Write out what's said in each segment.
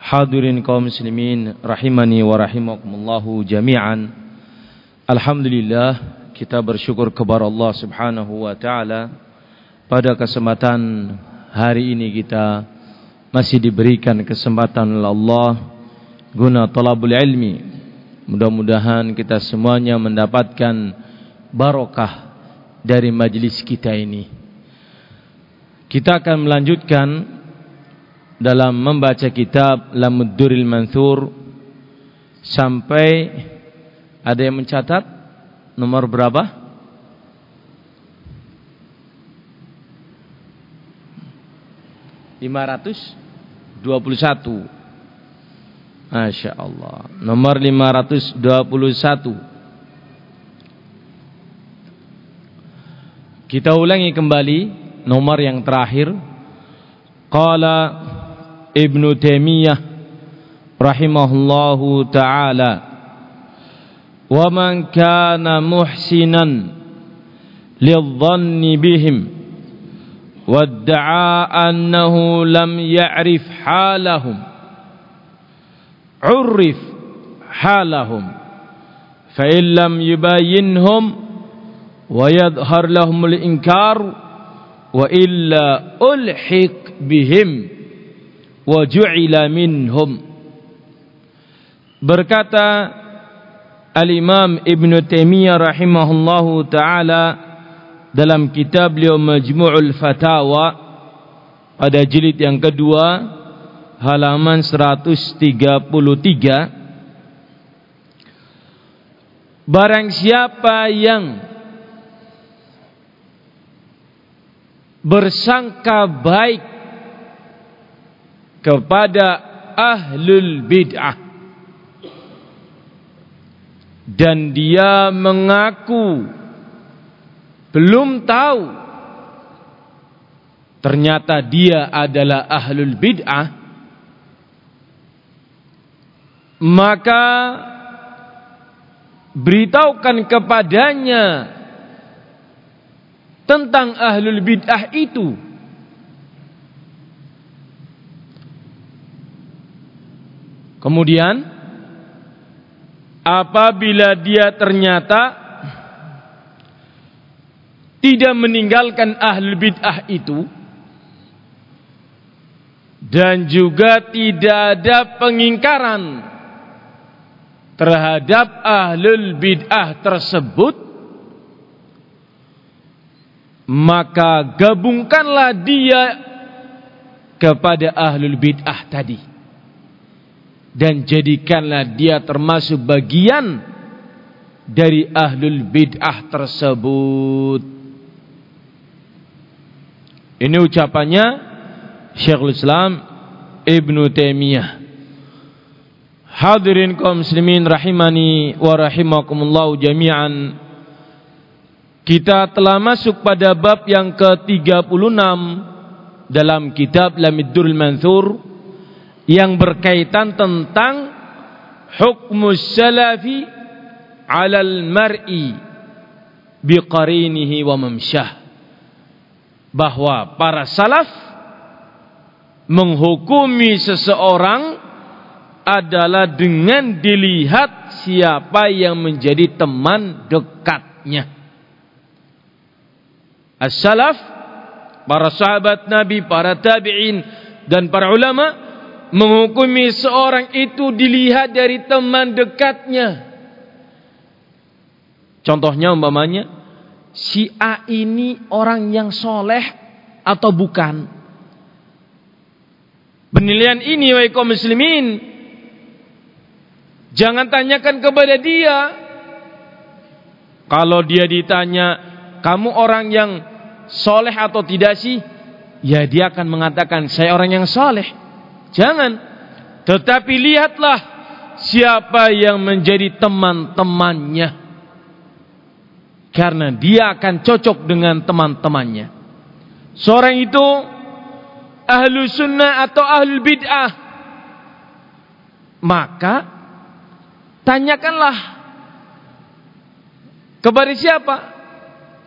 Hadirin kaum muslimin rahimani wa rahimakumullahu jami'an. Alhamdulillah kita bersyukur kepada Allah Subhanahu wa taala pada kesempatan hari ini kita masih diberikan kesempatan oleh Allah guna talabul ilmi. Mudah-mudahan kita semuanya mendapatkan barokah dari majlis kita ini. Kita akan melanjutkan dalam membaca kitab Lamudduril Mansur sampai ada yang mencatat nomor berapa? Lima ratus dua puluh satu. Masya Allah. Nomor lima ratus dua puluh satu. Kita ulangi kembali nomor yang terakhir. Qala Ibnu Taimiyah rahimahullahu taala wa man kana muhsinan lidhanni bihim wadda'a annahu lam ya'rif halahum urrif halahum fa in lam yubayyinhum wa yadhhar lahum al-inkar wa illa ulhiq bihim wa ju'ila minhum. Berkata Al-Imam Ibn Taimiyah rahimahullahu taala dalam kitab beliau Majmu'ul Fatawa pada jilid yang kedua halaman 133 Barang siapa yang bersangka baik kepada ahlul bid'ah. Dan dia mengaku belum tahu ternyata dia adalah ahlul bid'ah maka beritahukan kepadanya tentang ahlul bid'ah itu Kemudian apabila dia ternyata tidak meninggalkan ahlul bid'ah itu dan juga tidak ada pengingkaran terhadap ahlul bid'ah tersebut maka gabungkanlah dia kepada ahlul bid'ah tadi dan jadikanlah dia termasuk bagian dari ahlul bid'ah tersebut. Ini ucapannya Syekhul Islam Ibn Taimiyah. Hadirin kaum muslimin rahimani wa rahimakumullah jami'an. Kita telah masuk pada bab yang ke-36 dalam kitab Lamiddurul Mansur yang berkaitan tentang hukum salafi alal mar'i biqarinihi wa mamsyah bahwa para salaf menghukumi seseorang adalah dengan dilihat siapa yang menjadi teman dekatnya. As-salaf, para sahabat Nabi, para tabi'in dan para ulama menghukumi seorang itu dilihat dari teman dekatnya. Contohnya umpamanya si A ini orang yang soleh atau bukan. Penilaian ini wahai muslimin jangan tanyakan kepada dia. Kalau dia ditanya, kamu orang yang soleh atau tidak sih? Ya dia akan mengatakan, saya orang yang soleh. Jangan. Tetapi lihatlah siapa yang menjadi teman-temannya. Karena dia akan cocok dengan teman-temannya. Seorang itu ahlu sunnah atau ahlu bid'ah. Maka tanyakanlah kepada siapa?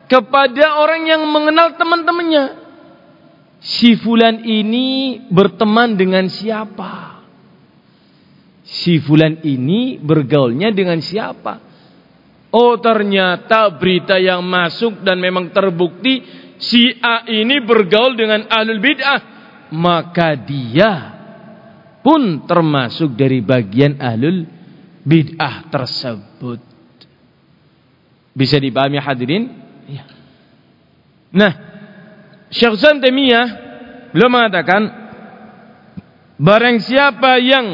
Kepada orang yang mengenal teman-temannya. Si fulan ini berteman dengan siapa? Si fulan ini bergaulnya dengan siapa? Oh ternyata berita yang masuk dan memang terbukti si A ini bergaul dengan ahlul bid'ah. Maka dia pun termasuk dari bagian ahlul bid'ah tersebut. Bisa dipahami hadirin? Ya. Nah, Syekh Zantemiyah beliau mengatakan barang siapa yang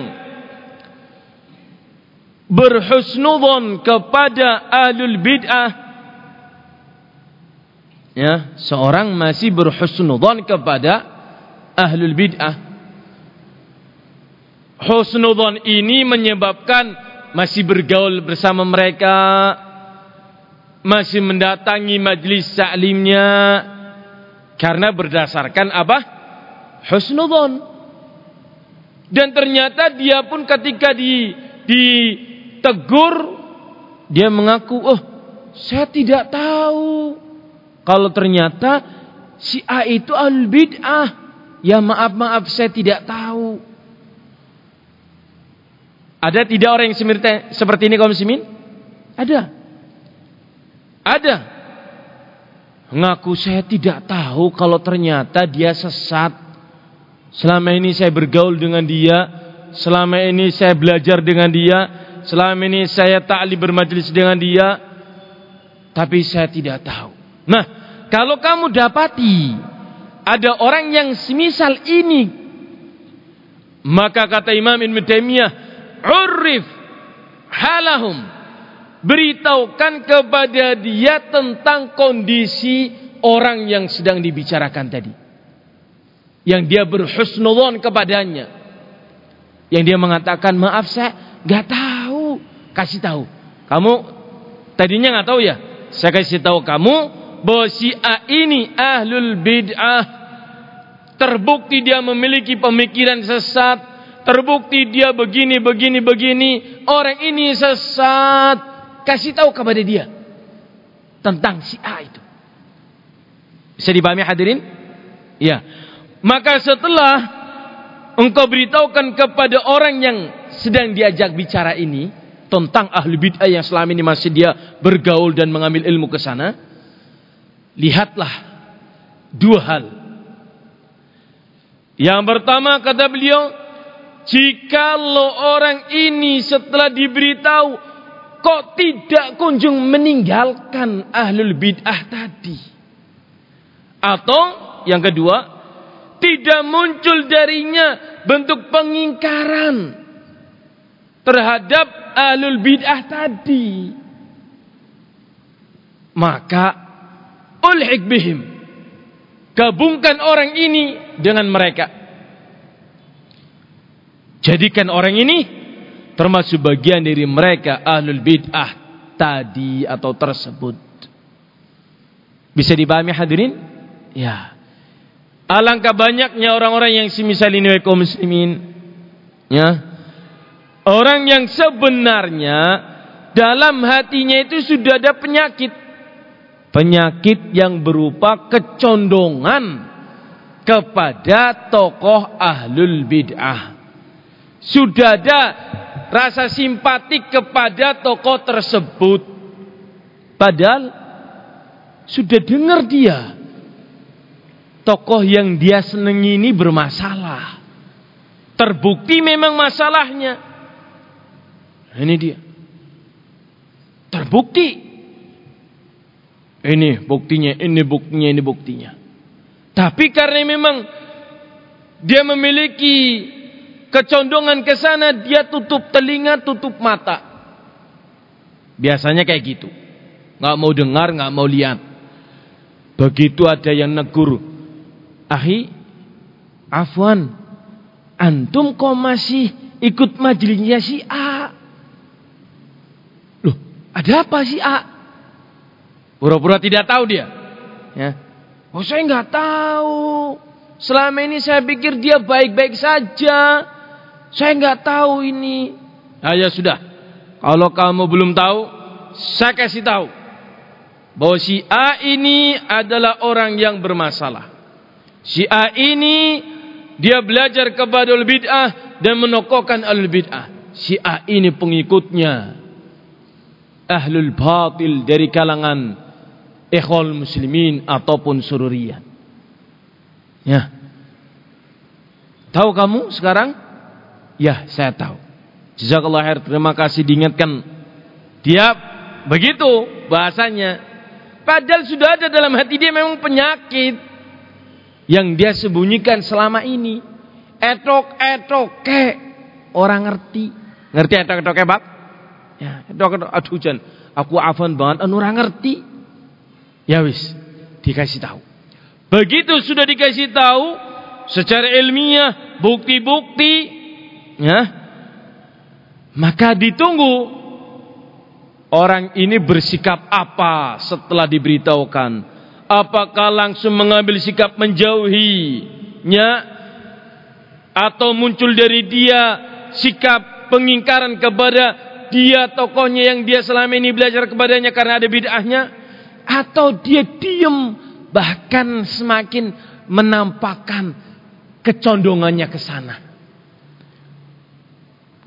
berhusnudon kepada ahlul bid'ah ya seorang masih berhusnudon kepada ahlul bid'ah. Husnudon ini menyebabkan masih bergaul bersama mereka masih mendatangi majlis sa'limnya karena berdasarkan apa husnudon dan ternyata dia pun ketika di di tegur dia mengaku, "Oh, saya tidak tahu." Kalau ternyata si A itu al bid'ah. Ya maaf maaf saya tidak tahu. Ada tidak orang yang seperti ini kaum muslimin? Ada. Ada. Mengaku saya tidak tahu kalau ternyata dia sesat. Selama ini saya bergaul dengan dia, selama ini saya belajar dengan dia, selama ini saya ta'li bermajlis dengan dia tapi saya tidak tahu. Nah, kalau kamu dapati ada orang yang semisal ini maka kata Imam Ibn Taimiyah, "Urif halahum." Beritahukan kepada dia tentang kondisi orang yang sedang dibicarakan tadi. Yang dia berhusnudzon kepadanya. Yang dia mengatakan, "Maaf saya nggak tahu." kasih tahu. Kamu tadinya nggak tahu ya. Saya kasih tahu kamu bahwa si A ini ahlul bid'ah. Terbukti dia memiliki pemikiran sesat. Terbukti dia begini, begini, begini. Orang ini sesat. Kasih tahu kepada dia. Tentang si A itu. Bisa dipahami hadirin? Ya. Maka setelah engkau beritahukan kepada orang yang sedang diajak bicara ini tentang ahli bid'ah yang selama ini masih dia bergaul dan mengambil ilmu ke sana, lihatlah dua hal. Yang pertama kata beliau, jika lo orang ini setelah diberitahu kok tidak kunjung meninggalkan ahlul bid'ah tadi. Atau yang kedua, tidak muncul darinya bentuk pengingkaran terhadap ahlul bid'ah tadi. Maka ulhik bihim. Gabungkan orang ini dengan mereka. Jadikan orang ini termasuk bagian dari mereka ahlul bid'ah tadi atau tersebut. Bisa dipahami hadirin? Ya. Alangkah banyaknya orang-orang yang semisal ini kaum muslimin. Ya, Orang yang sebenarnya dalam hatinya itu sudah ada penyakit. Penyakit yang berupa kecondongan kepada tokoh ahlul bid'ah. Sudah ada rasa simpatik kepada tokoh tersebut. Padahal sudah dengar dia. Tokoh yang dia senangi ini bermasalah. Terbukti memang masalahnya. Ini dia. Terbukti Ini buktinya, ini buktinya, ini buktinya. Tapi karena memang dia memiliki kecondongan ke sana, dia tutup telinga, tutup mata. Biasanya kayak gitu. Nggak mau dengar, nggak mau lihat. Begitu ada yang negur. Ahi, Afwan, antum kok masih ikut majelisnya si A? Loh, ada apa si A? Pura-pura tidak tahu dia. Ya. Oh saya nggak tahu. Selama ini saya pikir dia baik-baik saja. Saya nggak tahu ini. Nah, ya sudah. Kalau kamu belum tahu, saya kasih tahu bahwa si A ini adalah orang yang bermasalah. Si A ini dia belajar kepada al-bid'ah dan menokohkan al-bid'ah. Si A ini pengikutnya ahlul batil dari kalangan ikhwal muslimin ataupun sururiyah. Ya. Tahu kamu sekarang? Ya, saya tahu. Jazakallah khair. Terima kasih diingatkan. Dia begitu bahasanya. Padahal sudah ada dalam hati dia memang penyakit yang dia sembunyikan selama ini. Etok etok ke orang ngerti. Ngerti etok etok ke bak? Ya, etok etok aduh jan, aku afan banget anu orang ngerti. Ya wis, dikasih tahu. Begitu sudah dikasih tahu secara ilmiah, bukti-bukti, ya, maka ditunggu. Orang ini bersikap apa setelah diberitahukan? Apakah langsung mengambil sikap menjauhinya atau muncul dari dia sikap pengingkaran kepada dia tokohnya yang dia selama ini belajar kepadanya karena ada bid'ahnya? Atau dia diam bahkan semakin menampakkan kecondongannya ke sana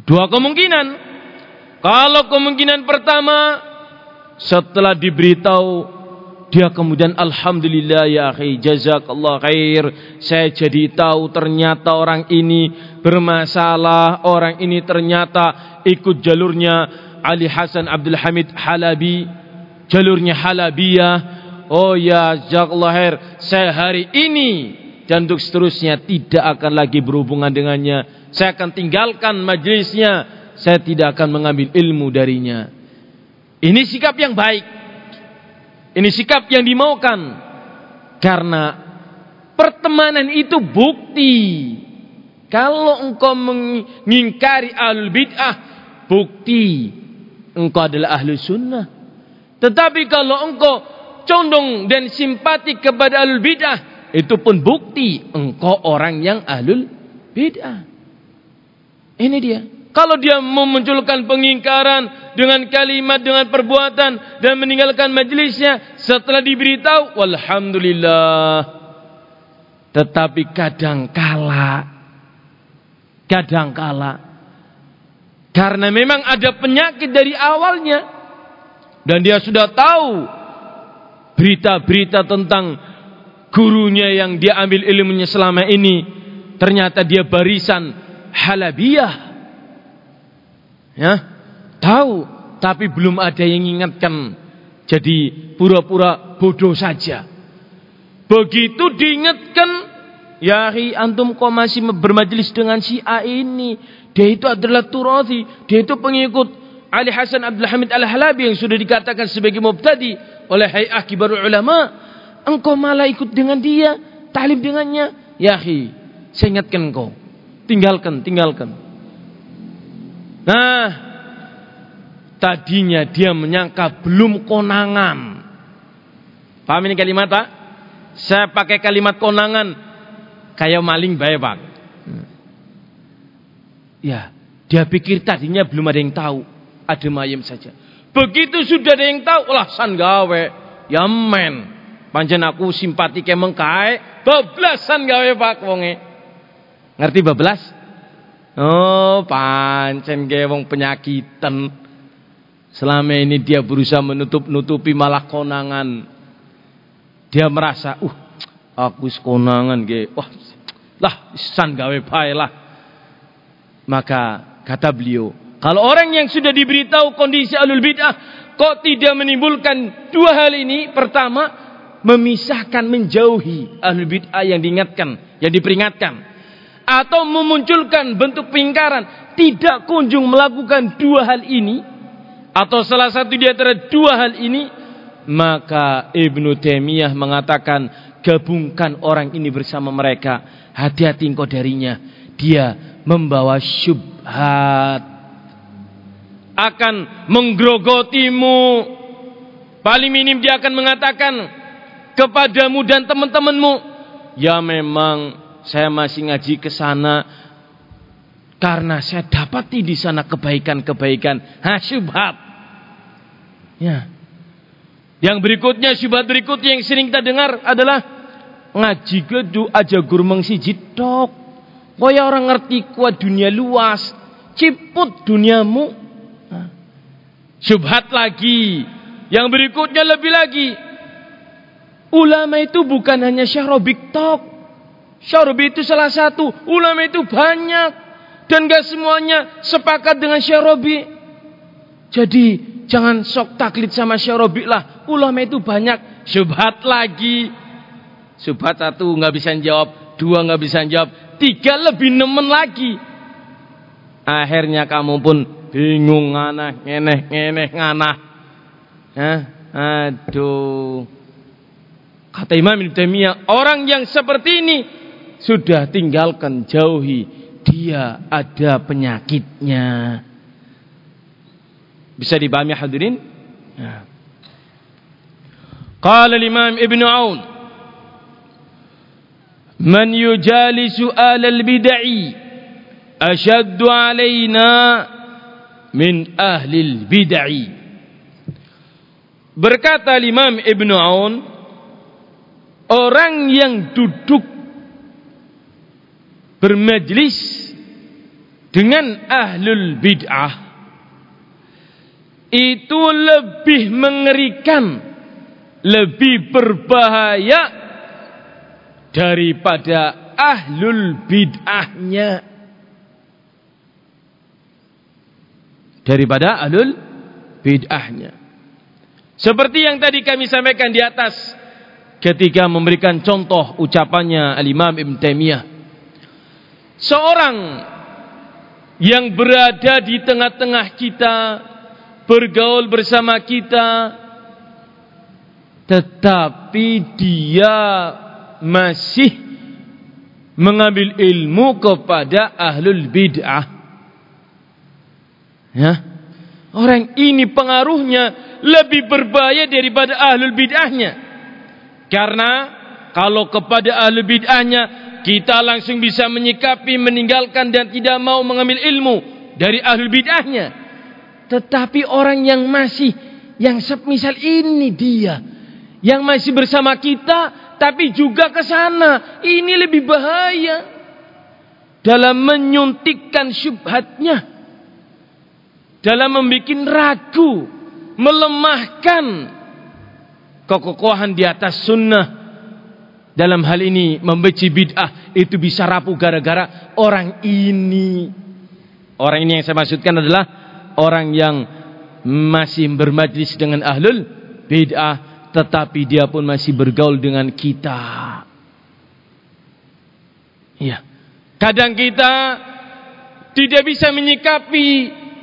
dua kemungkinan kalau kemungkinan pertama setelah diberitahu dia kemudian alhamdulillah ya akhi jazakallah khair. Saya jadi tahu ternyata orang ini bermasalah. Orang ini ternyata ikut jalurnya Ali Hasan Abdul Hamid Halabi. Jalurnya Halabiyah. Oh ya jazakallah khair. Saya hari ini dan untuk seterusnya tidak akan lagi berhubungan dengannya. Saya akan tinggalkan majelisnya. Saya tidak akan mengambil ilmu darinya. Ini sikap yang baik. Ini sikap yang dimaukan. Karena pertemanan itu bukti. Kalau engkau mengingkari ahlul bid'ah, bukti engkau adalah ahlu sunnah. Tetapi kalau engkau condong dan simpati kepada ahlul bid'ah, itu pun bukti engkau orang yang ahlul bid'ah. Ini dia. Kalau dia memunculkan pengingkaran dengan kalimat, dengan perbuatan dan meninggalkan majelisnya setelah diberitahu, walhamdulillah. Tetapi kadang kala, kadang kala, karena memang ada penyakit dari awalnya dan dia sudah tahu berita-berita tentang gurunya yang dia ambil ilmunya selama ini, ternyata dia barisan halabiyah Ya, tahu tapi belum ada yang ingatkan. Jadi pura-pura bodoh saja. Begitu diingatkan, ya antum kok masih bermajelis dengan si A ini? Dia itu adalah turathi, dia itu pengikut Ali Hasan Abdul Hamid Al-Halabi yang sudah dikatakan sebagai mubtadi oleh Hay'ah Kibarul Ulama. Engkau malah ikut dengan dia, talim dengannya. Ya saya ingatkan engkau. Tinggalkan, tinggalkan. Nah, tadinya dia menyangka belum konangan. Paham ini kalimat Pak? Saya pakai kalimat konangan kayak maling baik Pak. Ya, dia pikir tadinya belum ada yang tahu, ada mayem saja. Begitu sudah ada yang tahu, lah san gawe, ya men. Panjen aku simpati ke mengkai, bablasan gawe Pak wonge. Ngerti bablas? Oh, pancen ge wong penyakitan. Selama ini dia berusaha menutup-nutupi malah konangan. Dia merasa, "Uh, aku konangan ge. Wah, lah san gawe bae lah." Maka kata beliau, kalau orang yang sudah diberitahu kondisi alul bid'ah, kok tidak menimbulkan dua hal ini? Pertama, memisahkan menjauhi ahlul bid'ah yang diingatkan, yang diperingatkan. Atau memunculkan bentuk pengingkaran, tidak kunjung melakukan dua hal ini atau salah satu di antara dua hal ini, maka Ibnu Taimiyah mengatakan gabungkan orang ini bersama mereka. Hati-hati engkau darinya. Dia membawa syubhat akan menggerogotimu. Paling minim dia akan mengatakan kepadamu dan teman-temanmu, ya memang saya masih ngaji ke sana karena saya dapati di sana kebaikan-kebaikan. Ha syubhat. Ya. Yang berikutnya syubhat berikutnya yang sering kita dengar adalah ngaji gedu aja gurmeng siji tok. Kaya orang ngerti kuat dunia luas, ciput duniamu Syubhat lagi. Yang berikutnya lebih lagi. Ulama itu bukan hanya syarobik tok. Syarobi itu salah satu. Ulama itu banyak. Dan gak semuanya sepakat dengan syarobi. Jadi jangan sok taklid sama syarobi lah. Ulama itu banyak. Syubhat lagi. Syubhat satu nggak bisa jawab. Dua nggak bisa jawab. Tiga lebih nemen lagi. Akhirnya kamu pun bingung nganah ngeneh ngeneh nganah Hah? aduh kata Imam Ibn Taimiyah orang yang seperti ini sudah tinggalkan jauhi dia ada penyakitnya bisa dipahami hadirin ya. Imam Ibn Aun Man yujalisu alal bid'i ashaddu alaina min ahlil bid'ah. Berkata Imam Ibn Aun, orang yang duduk bermajlis dengan ahlul bid'ah itu lebih mengerikan, lebih berbahaya daripada ahlul bid'ahnya. daripada alul bid'ahnya. Seperti yang tadi kami sampaikan di atas ketika memberikan contoh ucapannya Al-Imam Ibn Taimiyah. Seorang yang berada di tengah-tengah kita, bergaul bersama kita, tetapi dia masih mengambil ilmu kepada ahlul bid'ah Ya. Orang ini pengaruhnya lebih berbahaya daripada ahlul bid'ahnya. Karena kalau kepada ahlul bid'ahnya kita langsung bisa menyikapi, meninggalkan dan tidak mau mengambil ilmu dari ahlul bid'ahnya. Tetapi orang yang masih yang semisal ini dia yang masih bersama kita tapi juga ke sana ini lebih bahaya dalam menyuntikkan syubhatnya dalam membuat ragu, melemahkan kekokohan di atas sunnah. Dalam hal ini membenci bid'ah itu bisa rapuh gara-gara orang ini. Orang ini yang saya maksudkan adalah orang yang masih bermajlis dengan ahlul bid'ah tetapi dia pun masih bergaul dengan kita. Iya. Kadang kita tidak bisa menyikapi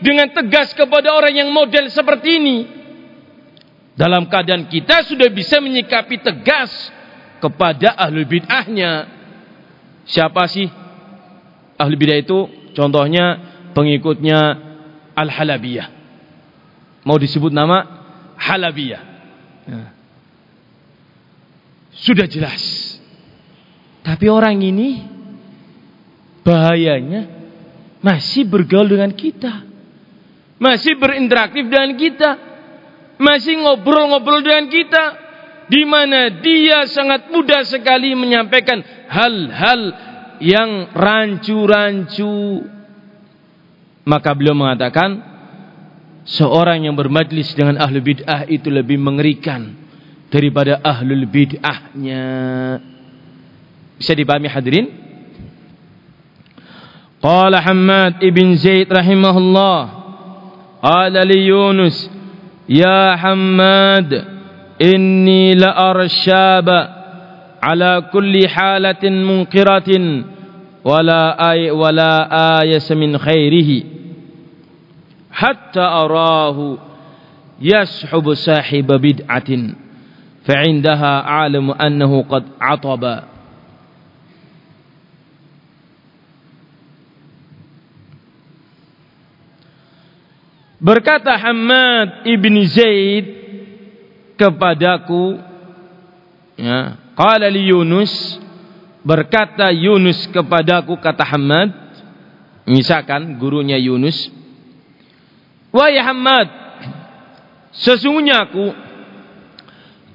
dengan tegas kepada orang yang model seperti ini. Dalam keadaan kita sudah bisa menyikapi tegas kepada ahli bid'ahnya. Siapa sih ahli bid'ah itu? Contohnya pengikutnya Al-Halabiyah. Mau disebut nama Halabiyah. Ya. Sudah jelas. Tapi orang ini bahayanya masih bergaul dengan kita masih berinteraktif dengan kita, masih ngobrol-ngobrol dengan kita, di mana dia sangat mudah sekali menyampaikan hal-hal yang rancu-rancu. Maka beliau mengatakan, seorang yang bermajlis dengan ahlu bid'ah itu lebih mengerikan daripada ahlul bid'ahnya. Bisa dipahami hadirin? Qala Hamad ibn Zaid rahimahullah. Qala li Yunus, Ya Hamad, إني لأرى الشاب على كل حالة منقرة ولا آي ولا آيس من خيره حتى أراه يسحب ساحب بدعة فعندها أعلم أنه قد عطب. Berkata Hamad ibni Zaid kepadaku, ya, qala li Yunus, berkata Yunus kepadaku kata Hamad, misalkan gurunya Yunus, wahai Hamad, sesungguhnya aku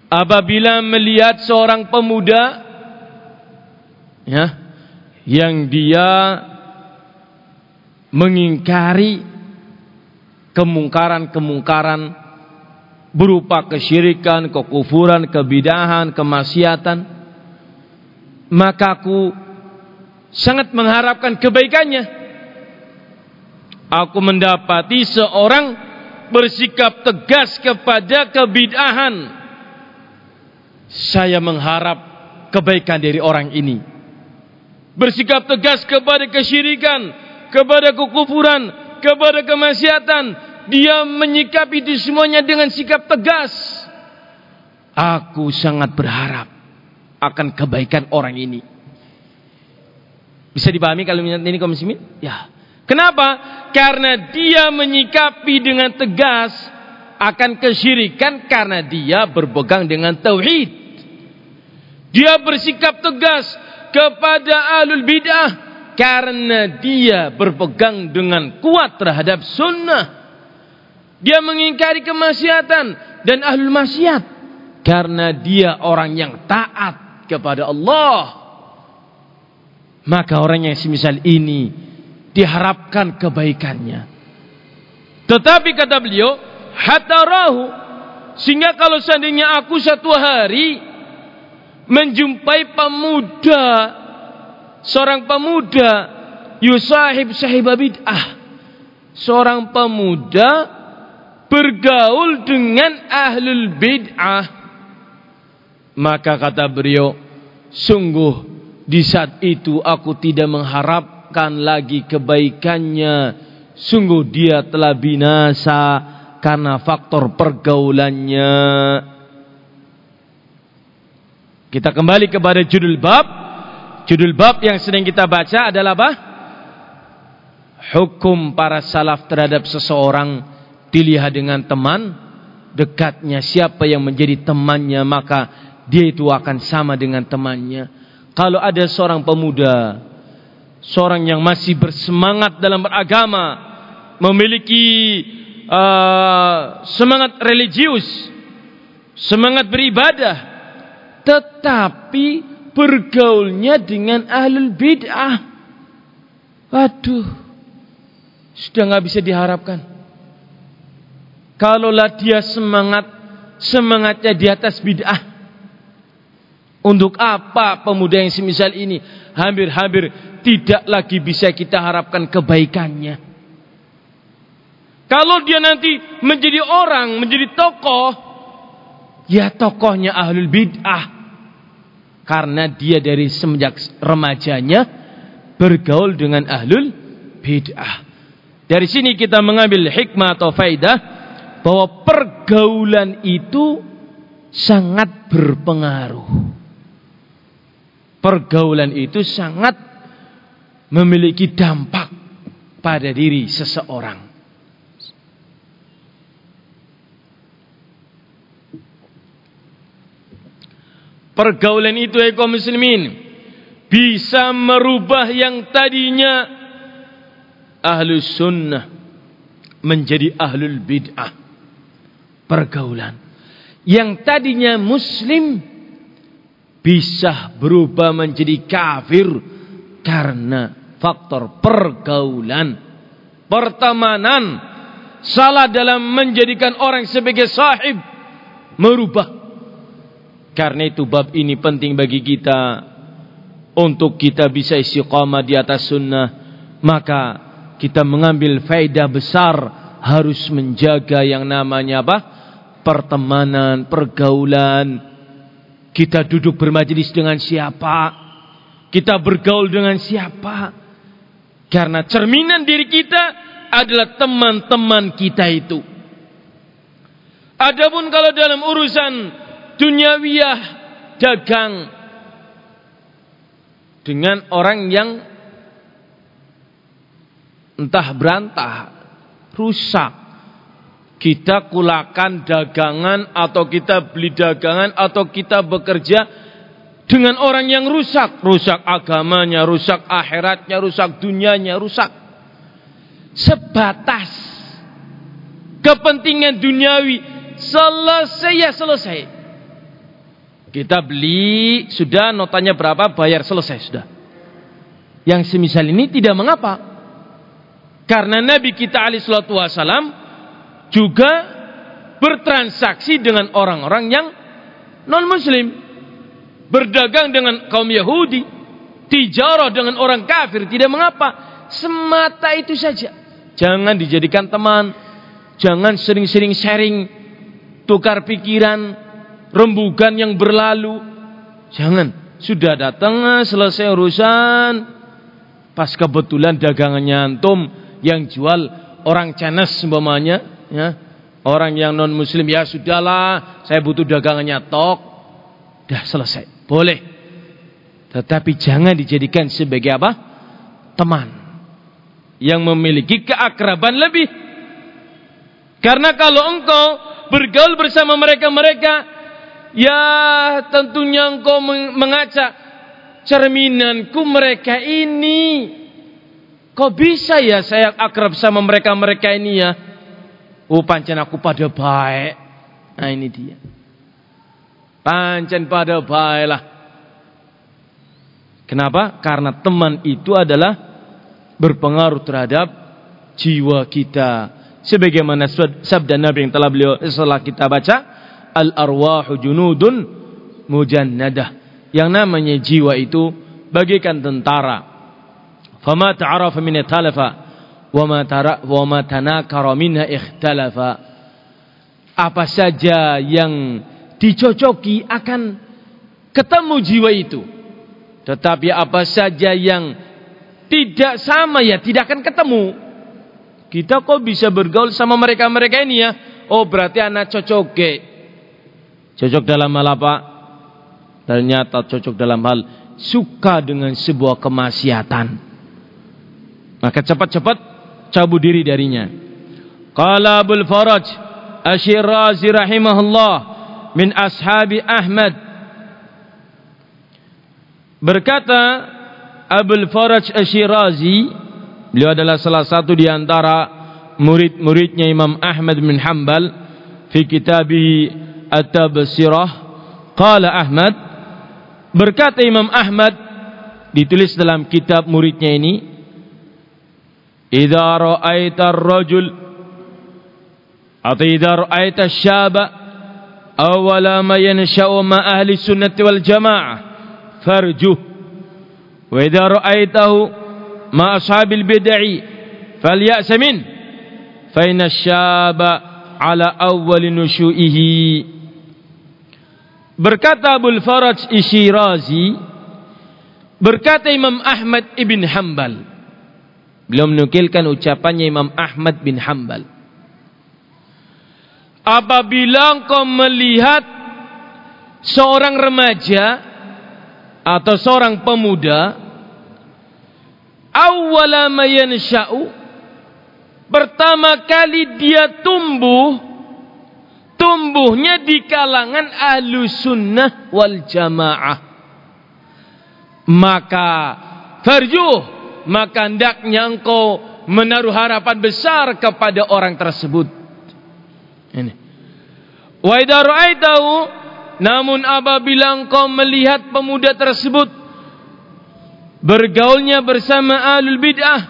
apabila melihat seorang pemuda, ya, yang dia mengingkari kemungkaran-kemungkaran berupa kesyirikan, kekufuran, kebidahan, kemaksiatan, maka aku sangat mengharapkan kebaikannya. Aku mendapati seorang bersikap tegas kepada kebidahan. Saya mengharap kebaikan dari orang ini. Bersikap tegas kepada kesyirikan, kepada kekufuran, kepada kemaksiatan, dia menyikapi itu semuanya dengan sikap tegas. Aku sangat berharap akan kebaikan orang ini. Bisa dipahami kalau ini kaum? Ya. Kenapa? Karena dia menyikapi dengan tegas akan kesyirikan karena dia berpegang dengan tauhid. Dia bersikap tegas kepada alul bidah karena dia berpegang dengan kuat terhadap sunnah. Dia mengingkari kemaksiatan dan ahlul maksiat karena dia orang yang taat kepada Allah. Maka orang yang semisal ini diharapkan kebaikannya. Tetapi kata beliau, hatarahu sehingga kalau seandainya aku satu hari menjumpai pemuda seorang pemuda yusahib sahib bid'ah seorang pemuda bergaul dengan ahlul bid'ah. Maka kata beliau sungguh di saat itu aku tidak mengharapkan lagi kebaikannya. Sungguh dia telah binasa karena faktor pergaulannya. Kita kembali kepada judul bab. Judul bab yang sedang kita baca adalah apa? Hukum para salaf terhadap seseorang dilihat dengan teman dekatnya siapa yang menjadi temannya maka dia itu akan sama dengan temannya. Kalau ada seorang pemuda seorang yang masih bersemangat dalam beragama memiliki uh, semangat religius semangat beribadah tetapi bergaulnya dengan ahlul bid'ah. Waduh sudah nggak bisa diharapkan Kalaulah dia semangat, semangatnya di atas bid'ah. Untuk apa pemuda yang semisal ini hampir-hampir tidak lagi bisa kita harapkan kebaikannya. Kalau dia nanti menjadi orang, menjadi tokoh, ya tokohnya ahlul bid'ah. Karena dia dari semenjak remajanya bergaul dengan ahlul bid'ah. Dari sini kita mengambil hikmah atau faidah bahwa pergaulan itu sangat berpengaruh. Pergaulan itu sangat memiliki dampak pada diri seseorang. Pergaulan itu eko muslimin bisa merubah yang tadinya ahlus sunnah menjadi ahlul bid'ah pergaulan. Yang tadinya muslim bisa berubah menjadi kafir karena faktor pergaulan, pertemanan, salah dalam menjadikan orang sebagai sahib merubah. Karena itu bab ini penting bagi kita untuk kita bisa istiqamah di atas sunnah, maka kita mengambil faedah besar harus menjaga yang namanya apa? Pertemanan, pergaulan. Kita duduk bermajelis dengan siapa? Kita bergaul dengan siapa? Karena cerminan diri kita adalah teman-teman kita itu. Adapun kalau dalam urusan duniawiyah, dagang dengan orang yang entah berantah, rusak, kita kulakan dagangan atau kita beli dagangan atau kita bekerja dengan orang yang rusak, rusak agamanya, rusak akhiratnya, rusak dunianya, rusak. Sebatas kepentingan duniawi selesai ya selesai. Kita beli sudah notanya berapa bayar selesai sudah. Yang semisal ini tidak mengapa. Karena Nabi kita alaihi salatu juga bertransaksi dengan orang-orang yang non muslim berdagang dengan kaum Yahudi. Tijarah dengan orang kafir. Tidak mengapa. Semata itu saja. Jangan dijadikan teman. Jangan sering-sering sharing tukar pikiran rembugan yang berlalu. Jangan. Sudah datang selesai urusan. Pas kebetulan dagangannya antum yang jual orang Chinese umpamanya ya. Orang yang non muslim ya sudahlah saya butuh dagangannya tok. Dah selesai. Boleh. Tetapi jangan dijadikan sebagai apa? Teman yang memiliki keakraban lebih. Karena kalau engkau bergaul bersama mereka-mereka ya tentunya engkau mengacak cerminanku mereka ini. Kok bisa ya saya akrab sama mereka-mereka ini ya Oh pancen aku pada baik. Nah ini dia. Pancen pada baik lah. Kenapa? Karena teman itu adalah berpengaruh terhadap jiwa kita. Sebagaimana sabda Nabi yang telah beliau setelah kita baca, al arwahu junudun mujannadah. Yang namanya jiwa itu bagaikan tentara. Fama ta'arafa min talafa wa ma tanakara minha apa saja yang dicocoki akan ketemu jiwa itu. Tetapi apa saja yang tidak sama ya tidak akan ketemu. Kita kok bisa bergaul sama mereka-mereka ini ya? Oh berarti anak cocok ke cocok dalam hal apa? Ternyata cocok dalam hal suka dengan sebuah kemaksiatan. Maka cepat-cepat cabut diri darinya. Qala Abul Faraj Asyirazi rahimahullah min ashabi Ahmad berkata Abul Faraj Asyirazi beliau adalah salah satu di antara murid-muridnya Imam Ahmad bin Hanbal fi kitabi At-Tabsirah qala Ahmad berkata Imam Ahmad ditulis dalam kitab muridnya ini إذا رأيت الرجل اذا رأيت الشاب أول ما ينشأ مع أهل السنة والجماعة فرجه وإذا رأيته مع أصحاب البدع فليأس منه. فإن الشاب على أول نشوئه. berkata Abul Faraj Ishirazi berkata Imam Ahmad ibn Hanbal Beliau menukilkan ucapannya Imam Ahmad bin Hambal. Apabila engkau melihat seorang remaja atau seorang pemuda awwala ma yansha'u pertama kali dia tumbuh tumbuhnya di kalangan ahlu sunnah wal jamaah maka farjuh maka hendaknya engkau menaruh harapan besar kepada orang tersebut. Ini. Wa idza ra'aitahu namun apabila engkau melihat pemuda tersebut bergaulnya bersama alul bid'ah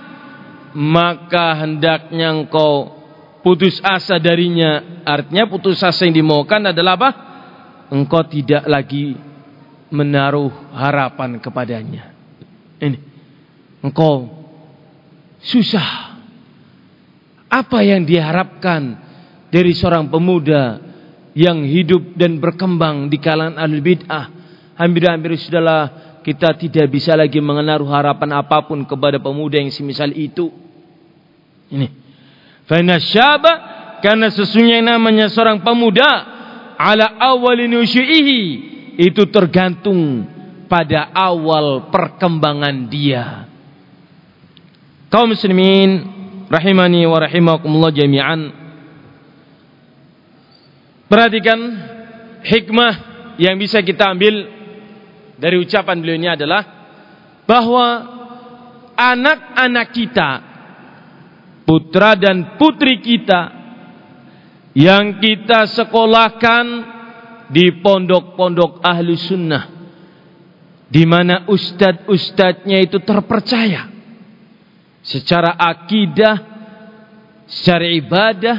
maka hendaknya engkau putus asa darinya. Artinya putus asa yang dimaukan adalah apa? Engkau tidak lagi menaruh harapan kepadanya. Ini engkau susah. Apa yang diharapkan dari seorang pemuda yang hidup dan berkembang di kalangan ahlul bid'ah. Hampir-hampir sudahlah kita tidak bisa lagi mengenaruh harapan apa pun kepada pemuda yang semisal itu. Ini. Fana syaba karena sesungguhnya namanya seorang pemuda ala awal nusyu'ihi itu tergantung pada awal perkembangan dia. Kaum muslimin rahimani wa rahimakumullah jami'an. Perhatikan hikmah yang bisa kita ambil dari ucapan beliau ini adalah bahwa anak-anak kita, putra dan putri kita yang kita sekolahkan di pondok-pondok ahlu sunnah, di mana ustadz-ustadznya itu terpercaya secara akidah, secara ibadah,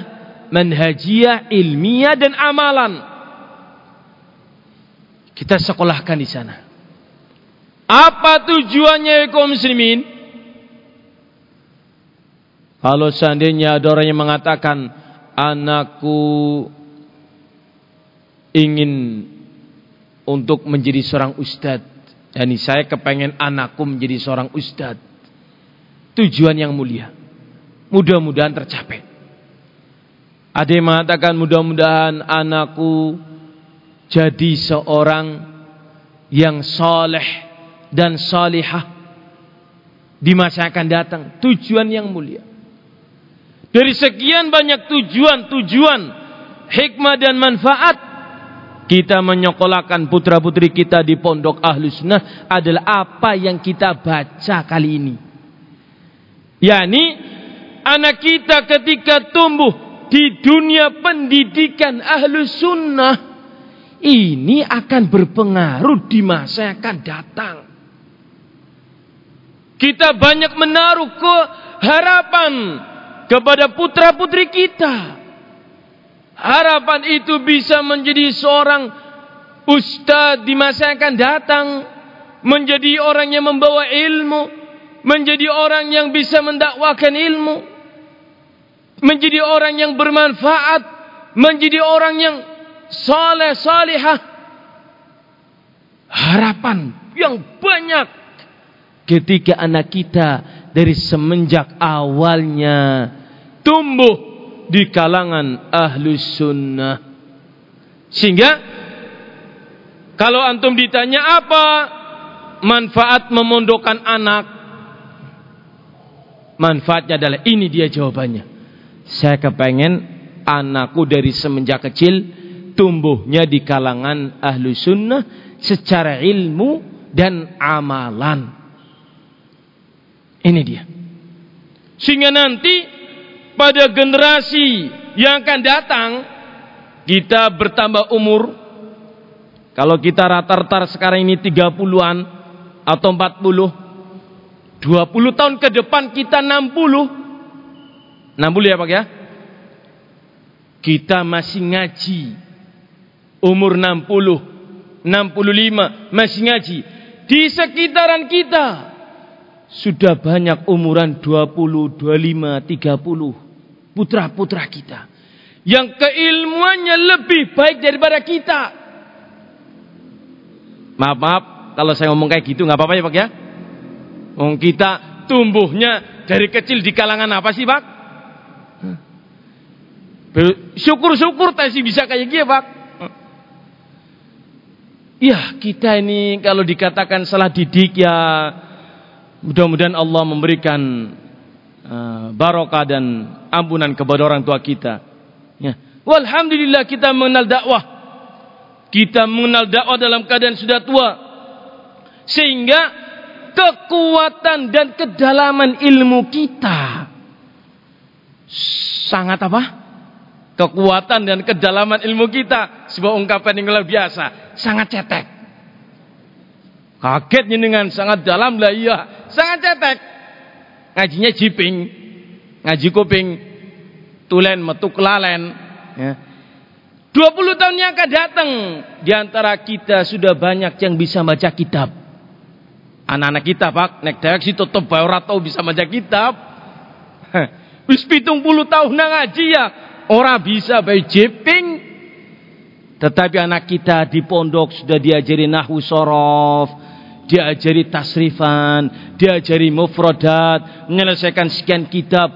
manhajiyah, ilmiah dan amalan. Kita sekolahkan di sana. Apa tujuannya kaum muslimin? Kalau seandainya ada orang yang mengatakan anakku ingin untuk menjadi seorang ustadz. Yani saya kepengen anakku menjadi seorang ustadz. Tujuan yang mulia. Mudah-mudahan tercapai. Ada yang mengatakan mudah-mudahan anakku jadi seorang yang soleh dan salihah di masa akan datang. Tujuan yang mulia. Dari sekian banyak tujuan-tujuan hikmah dan manfaat kita menyekolahkan putra putri kita di pondok ahlus sunnah adalah apa yang kita baca kali ini. Yani anak kita ketika tumbuh di dunia pendidikan ahlu sunnah ini akan berpengaruh di masa yang akan datang. Kita banyak menaruh ke harapan kepada putra putri kita. Harapan itu bisa menjadi seorang ustadz di masa yang akan datang. Menjadi orang yang membawa ilmu. Menjadi orang yang bisa mendakwakan ilmu menjadi orang yang bermanfaat, menjadi orang yang saleh salihah. Harapan yang banyak ketika anak kita dari semenjak awalnya tumbuh di kalangan ahlu sunnah. Sehingga kalau antum ditanya apa manfaat memondokkan anak, manfaatnya adalah ini dia jawabannya. Saya kepengen anakku dari semenjak kecil tumbuhnya di kalangan ahlu sunnah secara ilmu dan amalan. Ini dia. Sehingga nanti pada generasi yang akan datang kita bertambah umur. Kalau kita rata-rata sekarang ini 30-an atau 40 20 tahun ke depan kita 60 60 ya Pak ya? Kita masih ngaji. Umur 60, 65 masih ngaji. Di sekitaran kita sudah banyak umuran 20, 25, 30 putra-putra kita yang keilmuannya lebih baik daripada kita. Maaf, maaf kalau saya ngomong kayak gitu nggak apa-apa ya Pak ya? Wong kita tumbuhnya dari kecil di kalangan apa sih Pak? Syukur-syukur tadi bisa kayak gitu Pak. Ya kita ini kalau dikatakan salah didik ya mudah-mudahan Allah memberikan uh, barokah dan ampunan kepada orang tua kita. Ya. Walhamdulillah kita mengenal dakwah. Kita mengenal dakwah dalam keadaan sudah tua. Sehingga kekuatan dan kedalaman ilmu kita. Sangat apa? kekuatan dan kedalaman ilmu kita. Sebuah ungkapan yang luar biasa. Sangat cetek. Kagetnya dengan sangat dalam lah iya. Sangat cetek. Ngajinya jiping ngaji kuping tulen metu kelalen ya. 20 tahun yang akan datang di antara kita sudah banyak yang bisa baca kitab anak-anak kita pak nek dewek sih tutup baru atau bisa baca kitab wis pitung puluh tahun ngaji ya Ora bisa bayi jeping. Tetapi anak kita di pondok sudah diajari nahwu sorof, diajari tasrifan, diajari mufradat, menyelesaikan sekian kitab,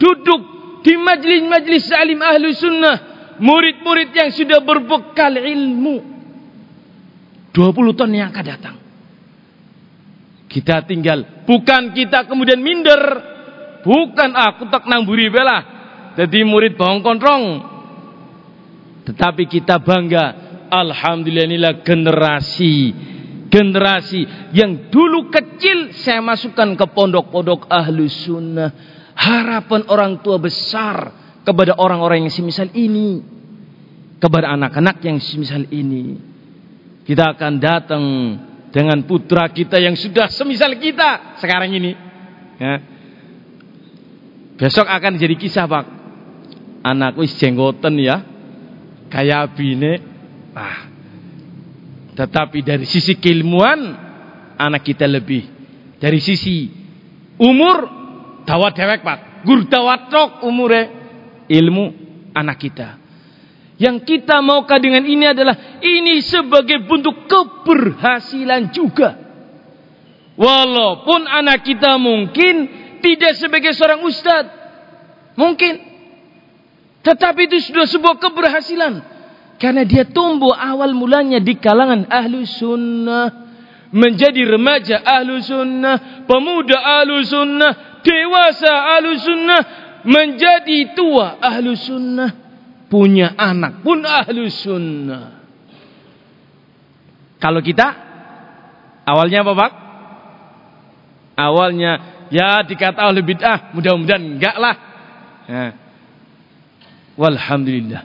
duduk di majlis-majlis alim ahlu sunnah, murid-murid yang sudah berbekal ilmu. 20 tahun yang akan datang. Kita tinggal, bukan kita kemudian minder, bukan aku tak namburi bela, jadi murid bohong kontrong. Tetapi kita bangga, alhamdulillah inilah generasi generasi yang dulu kecil saya masukkan ke pondok-pondok ahlu sunnah. Harapan orang tua besar kepada orang-orang yang semisal ini kepada anak-anak yang semisal ini. Kita akan datang dengan putra kita yang sudah semisal kita sekarang ini ya. besok akan jadi kisah pak anakku jenggoten ya kayak bine ah tetapi dari sisi keilmuan anak kita lebih. Dari sisi umur dawat dewek pak. Gur dawat umure ilmu anak kita. Yang kita maukan dengan ini adalah ini sebagai bentuk keberhasilan juga. Walaupun anak kita mungkin tidak sebagai seorang ustadz. Mungkin. Tetapi itu sudah sebuah keberhasilan. Karena dia tumbuh awal mulanya di kalangan ahlu sunnah. Menjadi remaja ahlu sunnah. Pemuda ahlu sunnah. Dewasa ahlu sunnah. Menjadi tua ahlu sunnah. Punya anak pun ahlu sunnah. Kalau kita. Awalnya apa Pak? Awalnya. Ya dikata oleh bid'ah. Mudah-mudahan enggak lah. Ya. Walhamdulillah.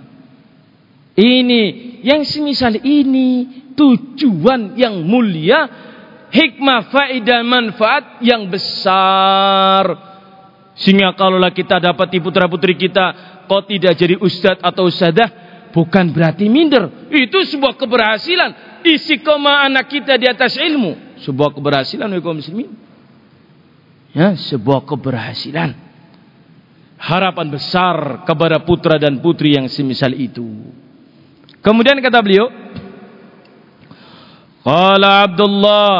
Ini yang semisal ini tujuan yang mulia, hikmah faedah manfaat yang besar. Sehingga kalaulah kita dapati putra putri kita kok tidak jadi ustadz atau ustadzah, bukan berarti minder. Itu sebuah keberhasilan. Isi koma anak kita di atas ilmu. Sebuah keberhasilan kaum muslimin. Ya, sebuah keberhasilan. Harapan besar kepada putra dan putri yang semisal itu. Kemudian kata beliau, Qala Abdullah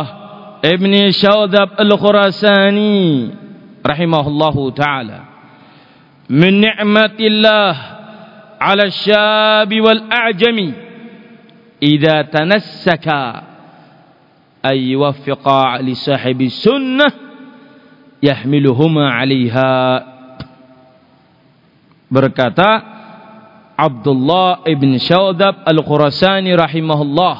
ibn Shawdab al-Khurasani رحمه الله تعالى. من نعمة الله على الشاب والأعجم إذا تنسك أن يوفق لصاحب السنة يحملهما عليها. berkata Abdullah ibn Syaudab al-Qurasani rahimahullah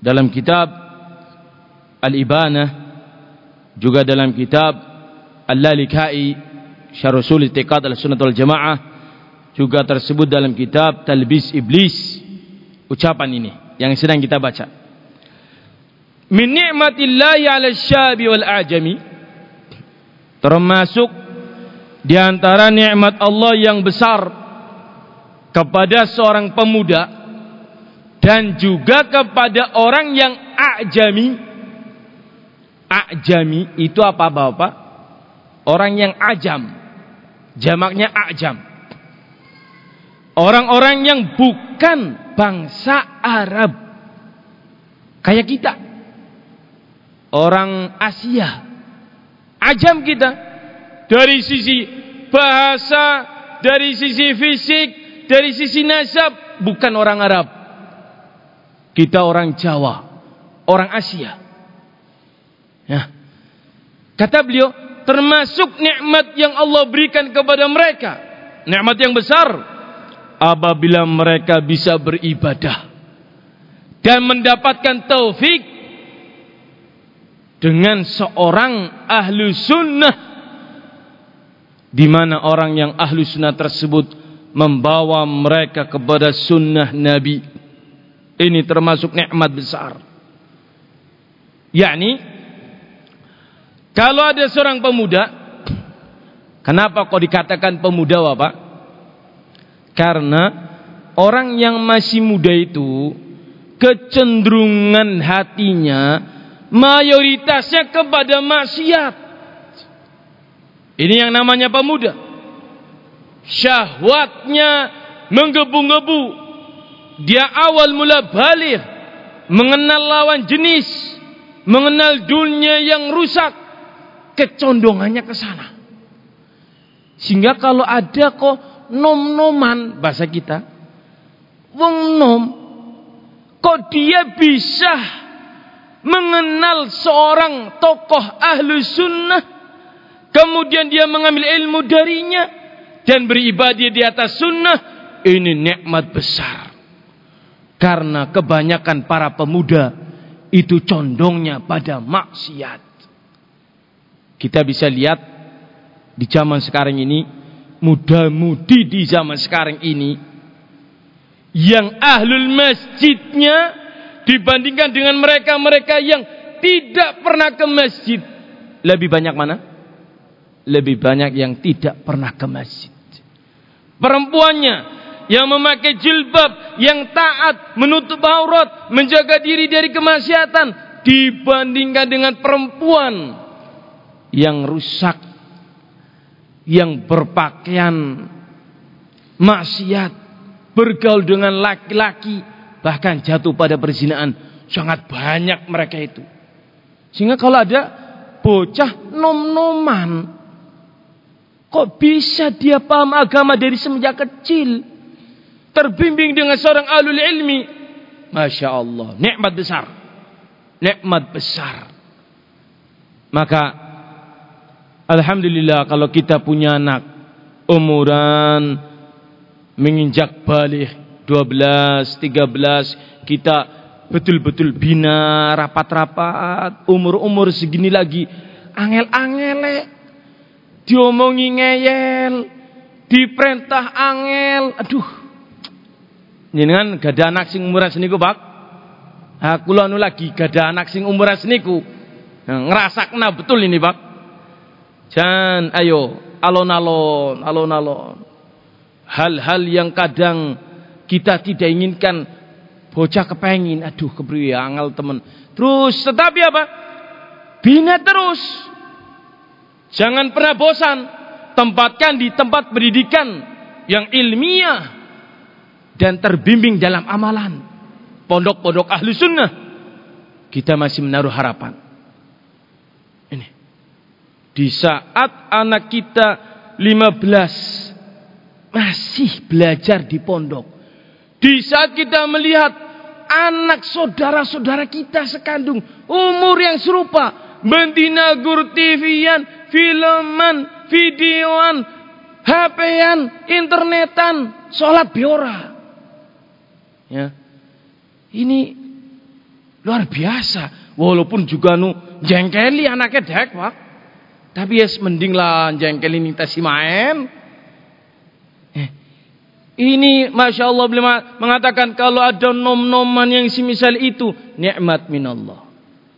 dalam kitab Al-Ibanah juga dalam kitab Al-Lalikai Syarusul Istiqad Al-Sunnah Wal Jamaah juga tersebut dalam kitab Talbis Iblis. Ucapan ini yang sedang kita baca. Min ni'matillahi 'ala syabi wal ajami. Termasuk di antara nikmat Allah yang besar kepada seorang pemuda dan juga kepada orang yang ajami. Ajami itu apa Bapak? Orang yang ajam. Jamaknya ajam. Orang-orang yang bukan bangsa Arab. Kayak kita. Orang Asia. Ajam kita dari sisi bahasa, dari sisi fisik, dari sisi nasab bukan orang Arab. Kita orang Jawa, orang Asia. Ya. Kata beliau, termasuk nikmat yang Allah berikan kepada mereka, nikmat yang besar apabila mereka bisa beribadah dan mendapatkan taufik dengan seorang ahlu sunnah di mana orang yang ahlu sunnah tersebut membawa mereka kepada sunnah Nabi. Ini termasuk nikmat besar. Yakni kalau ada seorang pemuda, kenapa kok dikatakan pemuda, Bapak? Karena orang yang masih muda itu kecenderungan hatinya mayoritasnya kepada maksiat. Ini yang namanya pemuda. Syahwatnya, menggebu-gebu. Dia awal mula balik, mengenal lawan jenis, mengenal dunia yang rusak, kecondongannya ke sana. Sehingga kalau ada kok nom-noman bahasa kita, wong nom, kok dia bisa mengenal seorang tokoh ahlu sunnah, kemudian dia mengambil ilmu darinya dan beribadah di atas sunnah, ini nikmat besar. Karena kebanyakan para pemuda itu condongnya pada maksiat. Kita bisa lihat di zaman sekarang ini, muda-mudi di zaman sekarang ini, yang ahlul masjidnya dibandingkan dengan mereka-mereka yang tidak pernah ke masjid. Lebih banyak mana? Lebih banyak yang tidak pernah ke masjid. Perempuannya yang memakai jilbab, yang taat, menutup aurat, menjaga diri dari kemaksiatan dibandingkan dengan perempuan yang rusak, yang berpakaian maksiat, bergaul dengan laki-laki, bahkan jatuh pada perzinaan. Sangat banyak mereka itu. Sehingga kalau ada bocah nom-noman, kok bisa dia paham agama dari semenjak kecil? terbimbing dengan seorang alul ilmi. Masya Allah. Nikmat besar. Nikmat besar. Maka Alhamdulillah kalau kita punya anak umuran menginjak balik 12, 13 kita betul-betul bina rapat-rapat umur-umur segini lagi angel-angele diomongi ngeyel diperintah angel aduh. Jenengan gada anak sing umuran seniku Pak. Aku lagi gada anak sing umuran seniku. Ngerasakna betul ini Pak Jan ayo alon-alon alon-alon hal-hal yang kadang kita tidak inginkan bocah kepengin aduh keberi angel temen terus tetapi apa bina terus jangan pernah bosan tempatkan di tempat pendidikan yang ilmiah dan terbimbing dalam amalan. Pondok-pondok ahli sunnah. Kita masih menaruh harapan. Di saat anak kita 15 masih belajar di pondok. Di saat kita melihat anak saudara-saudara kita sekandung umur yang serupa. Bendina gur TV-an, filman, videoan, HP-an, internetan, sholat biora. Ya. Ini luar biasa. Walaupun juga nu jengkeli anaknya dek, Pak. Tapi ya yes, mending lah jengkeli minta si main. Eh. Ini Masya Allah beliau mengatakan kalau ada nom-noman yang semisal itu. Nikmat minallah.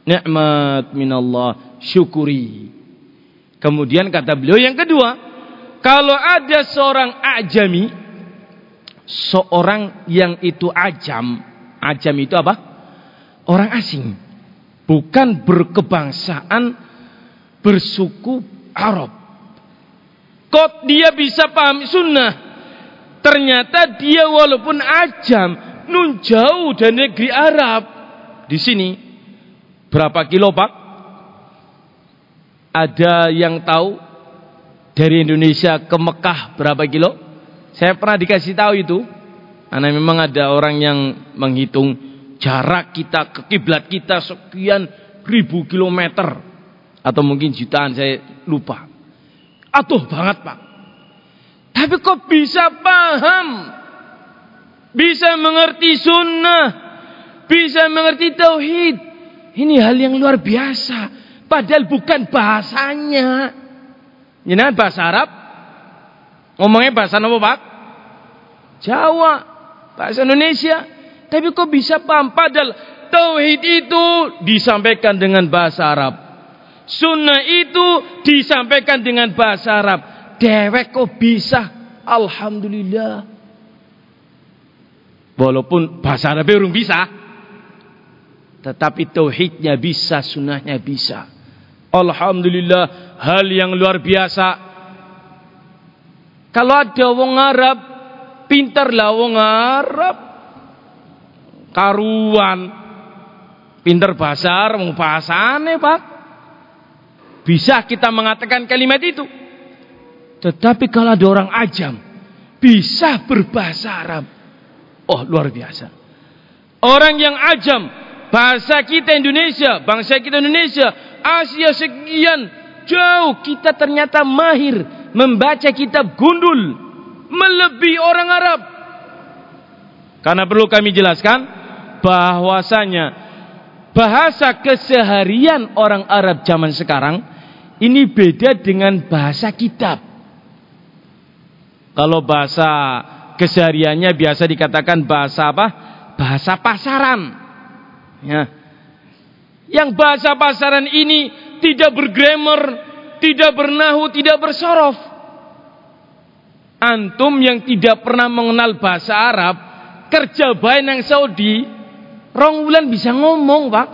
Nikmat minallah. Syukuri. Kemudian kata beliau yang kedua. Kalau ada seorang ajami seorang yang itu ajam, ajam itu apa? Orang asing. Bukan berkebangsaan bersuku Arab. Kok dia bisa paham sunnah? Ternyata dia walaupun ajam, nun jauh dari negeri Arab. Di sini berapa kilo pak? Ada yang tahu dari Indonesia ke Mekah berapa kilo? Saya pernah dikasih tahu itu. Karena memang ada orang yang menghitung jarak kita ke kiblat kita sekian ribu kilometer atau mungkin jutaan saya lupa. Atuh banget pak. Tapi kok bisa paham? Bisa mengerti sunnah. Bisa mengerti tauhid. Ini hal yang luar biasa. Padahal bukan bahasanya. Ini bahasa Arab Ngomongnya bahasa apa Pak? Jawa, bahasa Indonesia. Tapi kok bisa paham? Padahal tauhid itu disampaikan dengan bahasa Arab. Sunnah itu disampaikan dengan bahasa Arab. Dewek kok bisa? Alhamdulillah. Walaupun bahasa Arab belum bisa. Tetapi tauhidnya bisa, sunnahnya bisa. Alhamdulillah hal yang luar biasa kalau ada wong Arab pintar lah wong Arab. Karuan. Pintar bahasa Arab, bahasane, Pak. Bisa kita mengatakan kalimat itu. Tetapi kalau ada orang ajam bisa berbahasa Arab. Oh, luar biasa. Orang yang ajam, bahasa kita Indonesia, bangsa kita Indonesia, Asia sekian jauh kita ternyata mahir membaca kitab gundul melebihi orang Arab. Karena perlu kami jelaskan bahwasanya bahasa keseharian orang Arab zaman sekarang ini beda dengan bahasa kitab. Kalau bahasa kesehariannya biasa dikatakan bahasa apa? Bahasa pasaran. Ya. Yang bahasa pasaran ini tidak bergrammar, tidak bernahu, tidak bersorof. Antum yang tidak pernah mengenal bahasa Arab, kerja baik yang Saudi, rong bulan bisa ngomong, Pak.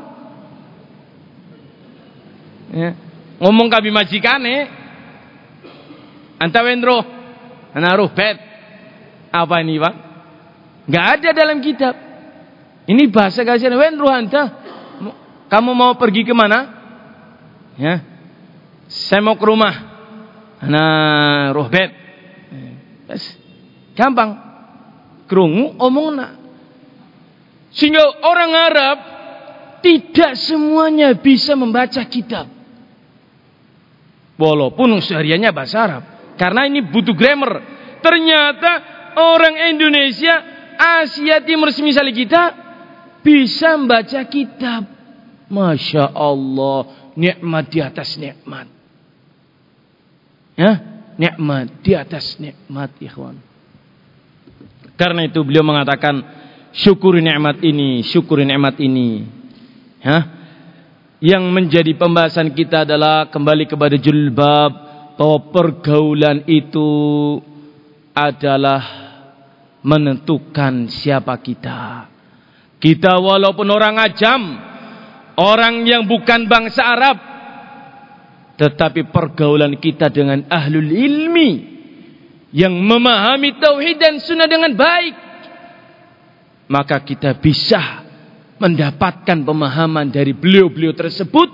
Ya. Ngomong kami majikane. Anta wendro, naruh pet. Apa ini, Pak? Enggak ada dalam kitab. Ini bahasa kasihan. Wendro anta. Kamu mau pergi ke mana? Ya. Saya mau ke rumah. Roh bed. Gampang. Kerungu omong nak. Sehingga orang Arab tidak semuanya bisa membaca kitab. Walaupun sehariannya bahasa Arab. Karena ini butuh grammar. Ternyata orang Indonesia, Asia Timur semisal kita bisa membaca kitab. Masya Allah, nikmat di atas nikmat. Ya, nikmat di atas nikmat, ikhwan. Karena itu beliau mengatakan, syukuri nikmat ini, syukuri nikmat ini. Ya, yang menjadi pembahasan kita adalah kembali kepada julbab bahwa pergaulan itu adalah menentukan siapa kita. Kita walaupun orang ajam, orang yang bukan bangsa Arab, tetapi pergaulan kita dengan ahlul ilmi yang memahami tauhid dan sunnah dengan baik, maka kita bisa mendapatkan pemahaman dari beliau-beliau tersebut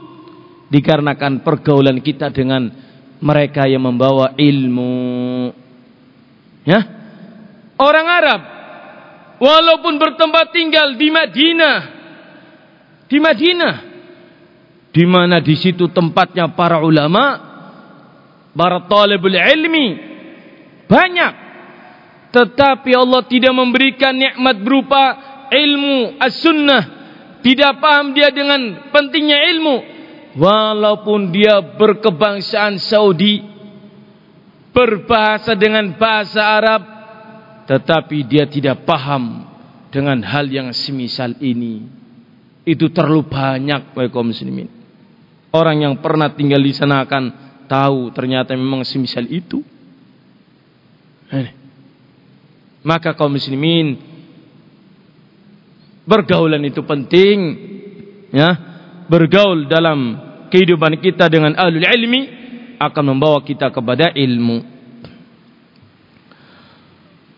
dikarenakan pergaulan kita dengan mereka yang membawa ilmu. Ya. Orang Arab walaupun bertempat tinggal di Madinah di Madinah di mana di situ tempatnya para ulama, para talibul ilmi banyak. Tetapi Allah tidak memberikan nikmat berupa ilmu as-sunnah. Tidak paham dia dengan pentingnya ilmu. Walaupun dia berkebangsaan Saudi. Berbahasa dengan bahasa Arab. Tetapi dia tidak paham dengan hal yang semisal ini. Itu terlalu banyak kaum muslimin. Orang yang pernah tinggal di sana akan tahu ternyata memang semisal itu. Maka kaum muslimin bergaulan itu penting ya. Bergaul dalam kehidupan kita dengan ahlul ilmi akan membawa kita kepada ilmu.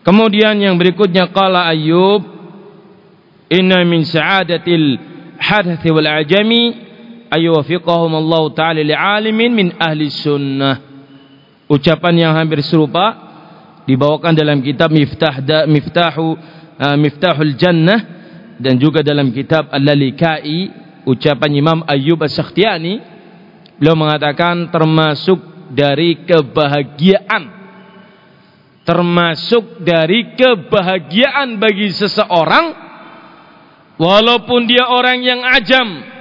Kemudian yang berikutnya qala Ayyub inna min sa'adatil hadath wal ajami ayuwafiqahum Allah Ta'ala li'alimin min ahli sunnah ucapan yang hampir serupa dibawakan dalam kitab Miftah da, Miftahu uh, Miftahul Jannah dan juga dalam kitab Al-Lalikai ucapan Imam Ayyub As-Sakhtiyani beliau mengatakan termasuk dari kebahagiaan termasuk dari kebahagiaan bagi seseorang walaupun dia orang yang ajam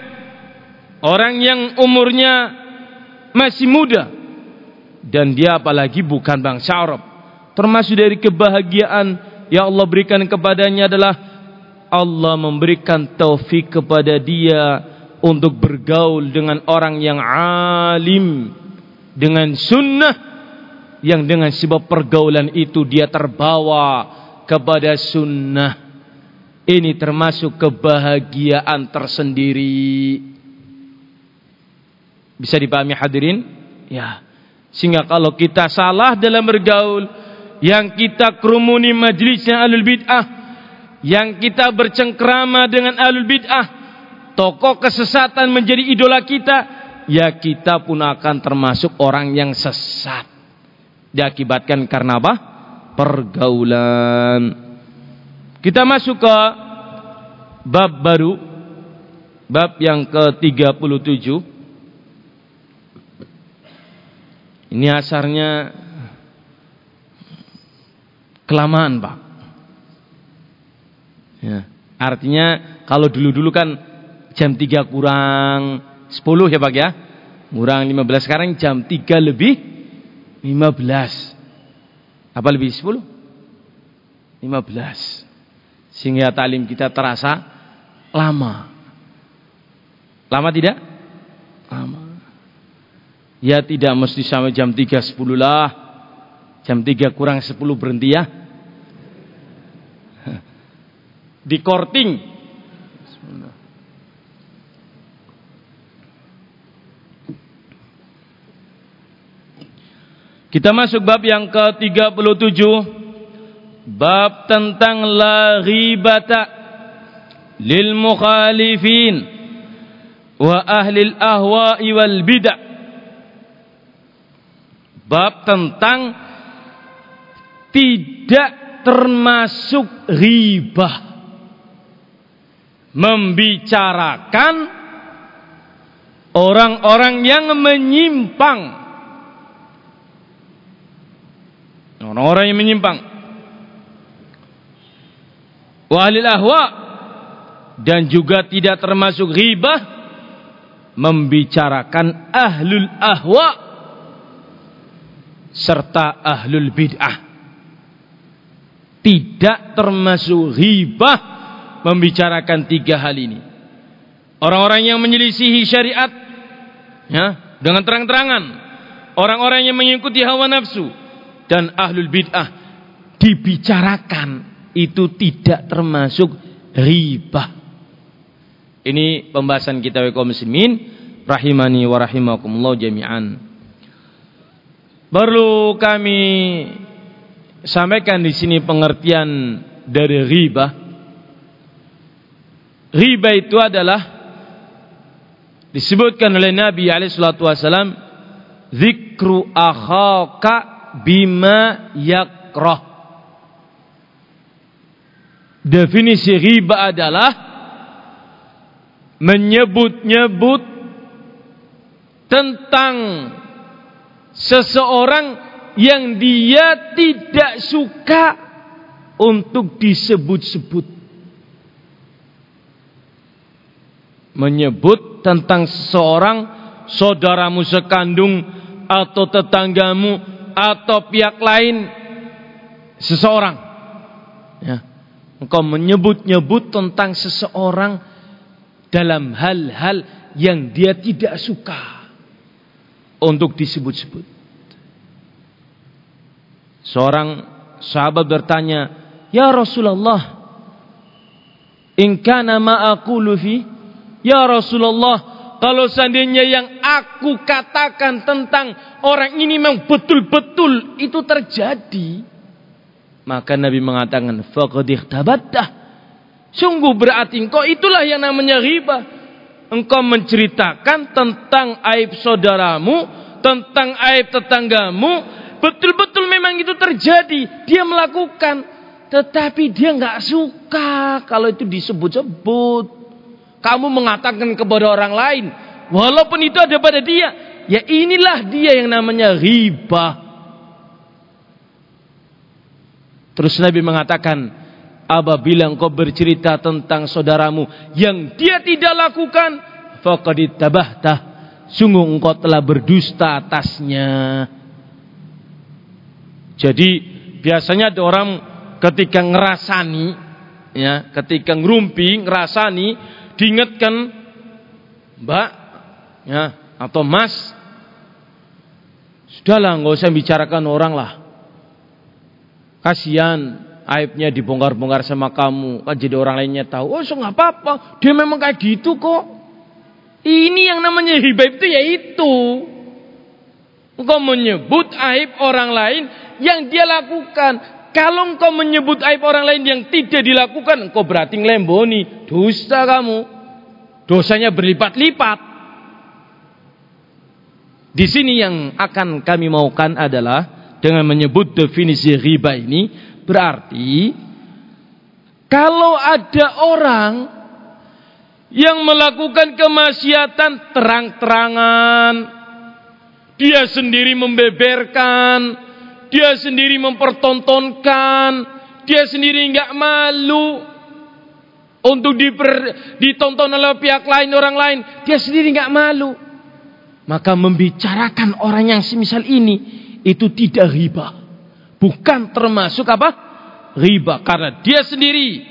Orang yang umurnya masih muda dan dia apalagi bukan bangsa Arab. Termasuk dari kebahagiaan yang Allah berikan kepadanya adalah Allah memberikan taufik kepada dia untuk bergaul dengan orang yang alim dengan sunnah yang dengan sebab pergaulan itu dia terbawa kepada sunnah. Ini termasuk kebahagiaan tersendiri. Bisa dipahami hadirin? Ya. Sehingga kalau kita salah dalam bergaul, yang kita kerumuni majlisnya alul bid'ah, yang kita bercengkrama dengan alul bid'ah, tokoh kesesatan menjadi idola kita, ya kita pun akan termasuk orang yang sesat. Diakibatkan karena apa? Pergaulan. Kita masuk ke bab baru, bab yang ke-37. Ini asarnya kelamaan pak. Ya. Artinya kalau dulu-dulu kan jam 3 kurang 10 ya pak ya. Kurang 15 sekarang jam 3 lebih 15. Apa lebih 10? 15. Sehingga talim kita terasa lama. Lama tidak? Lama. Ya tidak mesti sampai jam 3.10 lah. Jam 3 kurang 10 berhenti ya. Di korting. Kita masuk bab yang ke-37. Bab tentang la ghibata lil mukhalifin wa ahli al-ahwa'i wal bid'ah Bab tentang tidak termasuk ribah. Membicarakan orang-orang yang menyimpang. Orang-orang yang menyimpang. Wahlil ahwa dan juga tidak termasuk ribah membicarakan ahlul ahwa serta ahlul bid'ah tidak termasuk hibah membicarakan tiga hal ini. Orang-orang yang menyelisihi syariat ya dengan terang-terangan. Orang-orang yang mengikuti hawa nafsu dan ahlul bid'ah. Dibicarakan itu tidak termasuk ribah ini pembahasan kita kaum muslimin rahimani wa rahimakumullah jami'an. Perlu kami sampaikan di sini pengertian dari riba. Riba itu adalah disebutkan oleh Nabi alaihi salatu wasalam zikru akhaka bima yakrah. Definisi riba adalah menyebut-nyebut tentang seseorang yang dia tidak suka untuk disebut-sebut. Menyebut tentang seseorang saudaramu sekandung atau tetanggamu atau pihak lain seseorang. Ya. Engkau menyebut-nyebut tentang seseorang dalam hal-hal yang dia tidak suka untuk disebut-sebut. Seorang sahabat bertanya, "Ya Rasulullah, in kana ma aqulu fi?" Ya Rasulullah, kalau seandainya yang aku katakan tentang orang ini memang betul-betul itu terjadi, maka Nabi mengatakan, "Faqad ikhtabattah." Sungguh berarti engkau itulah yang namanya riba engkau menceritakan tentang aib saudaramu, tentang aib tetanggamu, betul-betul memang itu terjadi, dia melakukan, tetapi dia nggak suka kalau itu disebut-sebut. Kamu mengatakan kepada orang lain, walaupun itu ada pada dia, ya inilah dia yang namanya riba. Terus Nabi mengatakan, apabila engkau bercerita tentang saudaramu yang dia tidak lakukan faqad tabahta sungguh engkau telah berdusta atasnya jadi biasanya ada orang ketika ngerasani ya ketika ngerumpi ngerasani diingatkan mbak ya atau mas sudahlah nggak usah bicarakan orang lah kasihan aibnya dibongkar-bongkar sama kamu, kan jadi orang lainnya tahu. Oh, so nggak apa-apa. Dia memang kayak gitu kok. Ini yang namanya hibah itu ya itu. Engkau menyebut aib orang lain yang dia lakukan. Kalau engkau menyebut aib orang lain yang tidak dilakukan, engkau berarti ngelemboni. Dusta kamu. Dosanya berlipat-lipat. Di sini yang akan kami maukan adalah dengan menyebut definisi riba ini berarti kalau ada orang yang melakukan kemaksiatan terang-terangan, dia sendiri membeberkan, dia sendiri mempertontonkan, dia sendiri nggak malu untuk diper, ditonton oleh pihak lain orang lain, dia sendiri nggak malu. Maka membicarakan orang yang semisal ini itu tidak riba. Bukan termasuk apa? riba karena dia sendiri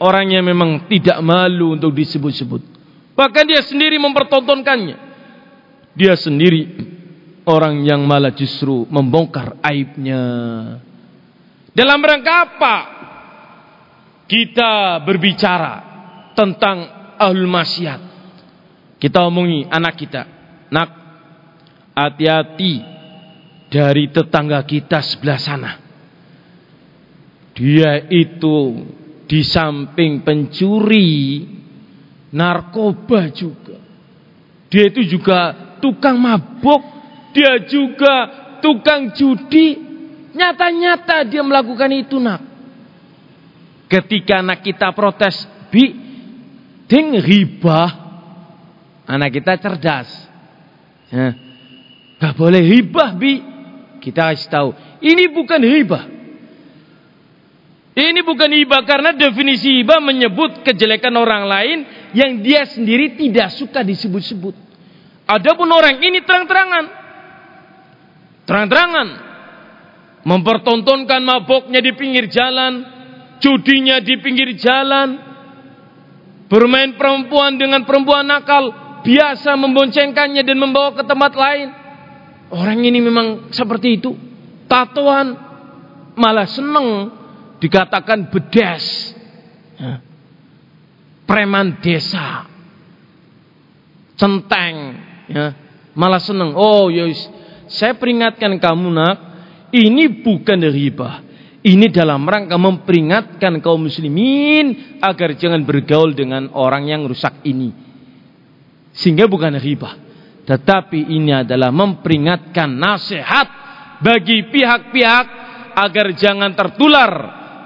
orang yang memang tidak malu untuk disebut-sebut. Bahkan dia sendiri mempertontonkannya. Dia sendiri orang yang malah justru membongkar aibnya. Dalam rangka apa? Kita berbicara tentang ahlul maksiat. Kita omongi anak kita. Nak, hati-hati dari tetangga kita sebelah sana dia itu di samping pencuri narkoba juga. Dia itu juga tukang mabuk, dia juga tukang judi. Nyata-nyata dia melakukan itu nak. Ketika anak kita protes, bi, ting riba. Anak kita cerdas. Ya. Gak boleh ribah bi. Kita kasih tahu, ini bukan ribah. Ini bukan iba karena definisi iba menyebut kejelekan orang lain yang dia sendiri tidak suka disebut-sebut. Adapun orang ini terang-terangan. Terang-terangan. Mempertontonkan maboknya di pinggir jalan. Judinya di pinggir jalan. Bermain perempuan dengan perempuan nakal. Biasa memboncengkannya dan membawa ke tempat lain. Orang ini memang seperti itu. Tatoan malah seneng dikatakan bedes. Ya. Preman desa. Centeng. Ya. Malah seneng. Oh yus, saya peringatkan kamu nak. Ini bukan riba. Ini dalam rangka memperingatkan kaum muslimin agar jangan bergaul dengan orang yang rusak ini. Sehingga bukan riba. Tetapi ini adalah memperingatkan nasihat bagi pihak-pihak agar jangan tertular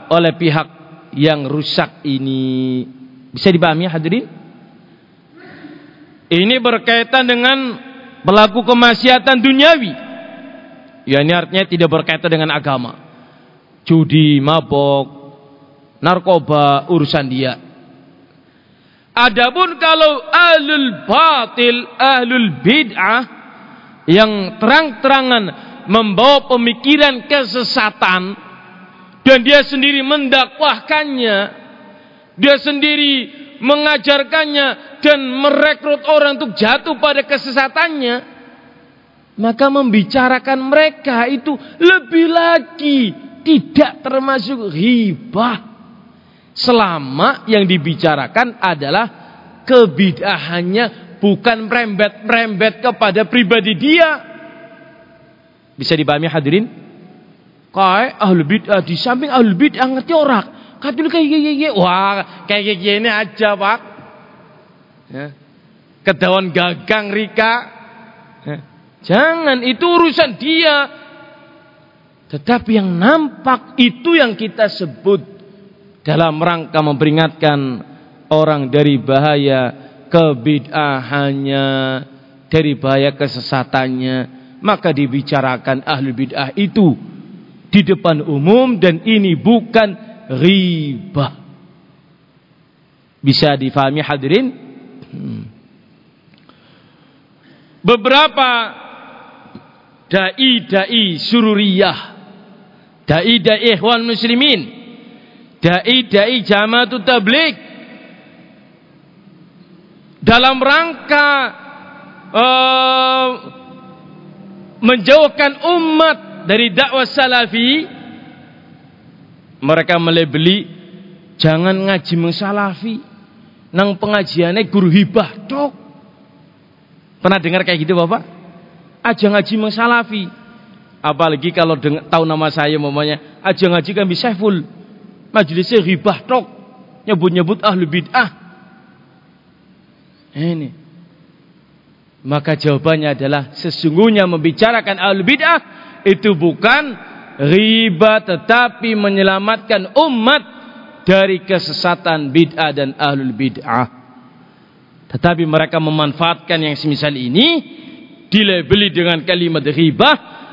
oleh pihak yang rusak ini. Bisa dipahami hadirin? Ini berkaitan dengan pelaku kemaksiatan duniawi. Ya ini artinya tidak berkaitan dengan agama. Judi, mabok, narkoba, urusan dia. Adapun kalau ahlul batil, ahlul bid'ah yang terang-terangan membawa pemikiran kesesatan dan dia sendiri mendakwahkannya, dia sendiri mengajarkannya dan merekrut orang untuk jatuh pada kesesatannya, maka membicarakan mereka itu lebih lagi tidak termasuk hibah. Selama yang dibicarakan adalah kebidahannya bukan merembet-merembet kepada pribadi dia. Bisa dipahami hadirin? Kayak ahli bid'ah di samping ahli bid'ah ngerti orang. Kadul kayak gini, wah kayak gini aja pak. Ya. Kedawan gagang Rika. Ya. Jangan itu urusan dia. Tetapi yang nampak itu yang kita sebut dalam rangka memperingatkan orang dari bahaya kebid'ahannya, dari bahaya kesesatannya, maka dibicarakan ahli bid'ah itu di depan umum dan ini bukan riba. Bisa difahami hadirin? Hmm. Beberapa dai-dai sururiyah, dai-dai ikhwan muslimin, dai-dai jamaatut tabligh dalam rangka uh, menjauhkan umat dari dakwah salafi mereka melebeli jangan ngaji mensalafi nang pengajiannya guru hibah dok pernah dengar kayak gitu bapak aja ngaji mensalafi Apalagi kalau tahu nama saya mamanya, aja ngaji bisa full. Majelisnya ribah tok. Nyebut-nyebut ahlu bid'ah. Ini. Maka jawabannya adalah sesungguhnya membicarakan ahlu bid'ah itu bukan riba tetapi menyelamatkan umat dari kesesatan bid'ah dan ahlul bid'ah. Tetapi mereka memanfaatkan yang semisal ini dilebeli dengan kalimat riba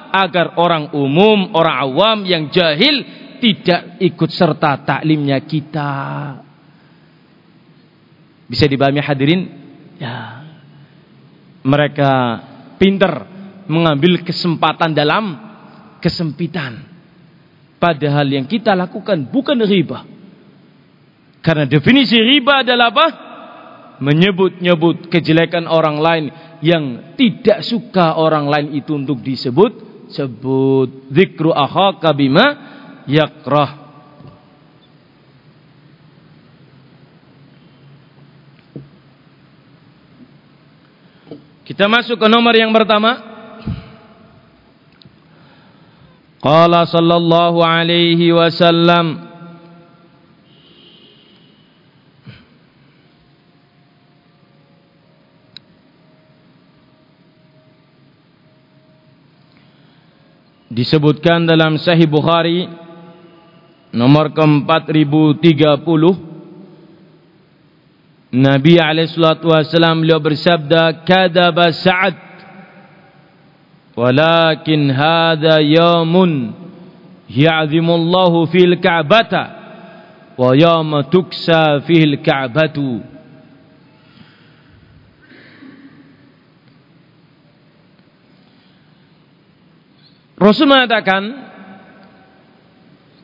agar orang umum, orang awam yang jahil tidak ikut serta taklimnya kita. Bisa dibahami hadirin? Ya. Mereka pinter mengambil kesempatan dalam kesempitan. Padahal yang kita lakukan bukan riba. Karena definisi riba adalah apa? Menyebut-nyebut kejelekan orang lain yang tidak suka orang lain itu untuk disebut sebut zikru akhaka bima yakrah Kita masuk ke nomor yang pertama. Qala sallallahu alaihi wasallam. Disebutkan dalam Sahih Bukhari nomor ke-4030 Nabi alaihi salatu wasallam beliau bersabda kadaba Sa'ad walakin hadha yawmun ya'zimullahu fil ka'bata wa yawma tuksa fil ka'batu. Rasul mengatakan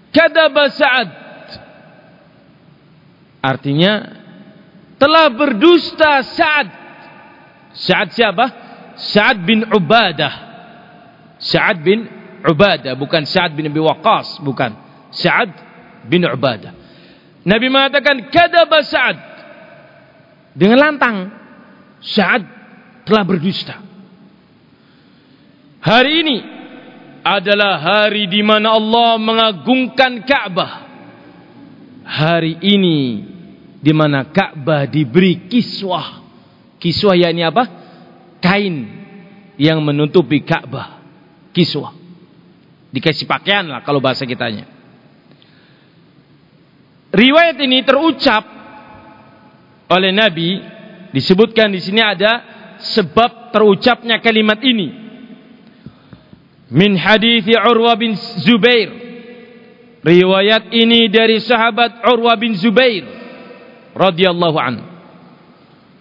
kadaba Sa'ad. Artinya telah berdusta Sa'ad. Sa'ad siapa? Sa'ad bin Ubadah Sa'ad bin Ubadah bukan Sa'ad bin Abi Waqqas bukan Sa'ad bin Ubadah Nabi mengatakan kadaba Sa'ad dengan lantang Sa'ad telah berdusta hari ini adalah hari di mana Allah mengagungkan Ka'bah. Hari ini di mana Ka'bah diberi kiswah. Kiswah yakni apa? Kain yang menutupi Ka'bah. Kiswah. Dikasih pakaian lah kalau bahasa kitanya. Riwayat ini terucap oleh Nabi disebutkan di sini ada sebab terucapnya kalimat ini min hadis Urwa bin Zubair. Riwayat ini dari sahabat Urwa bin Zubair radhiyallahu an.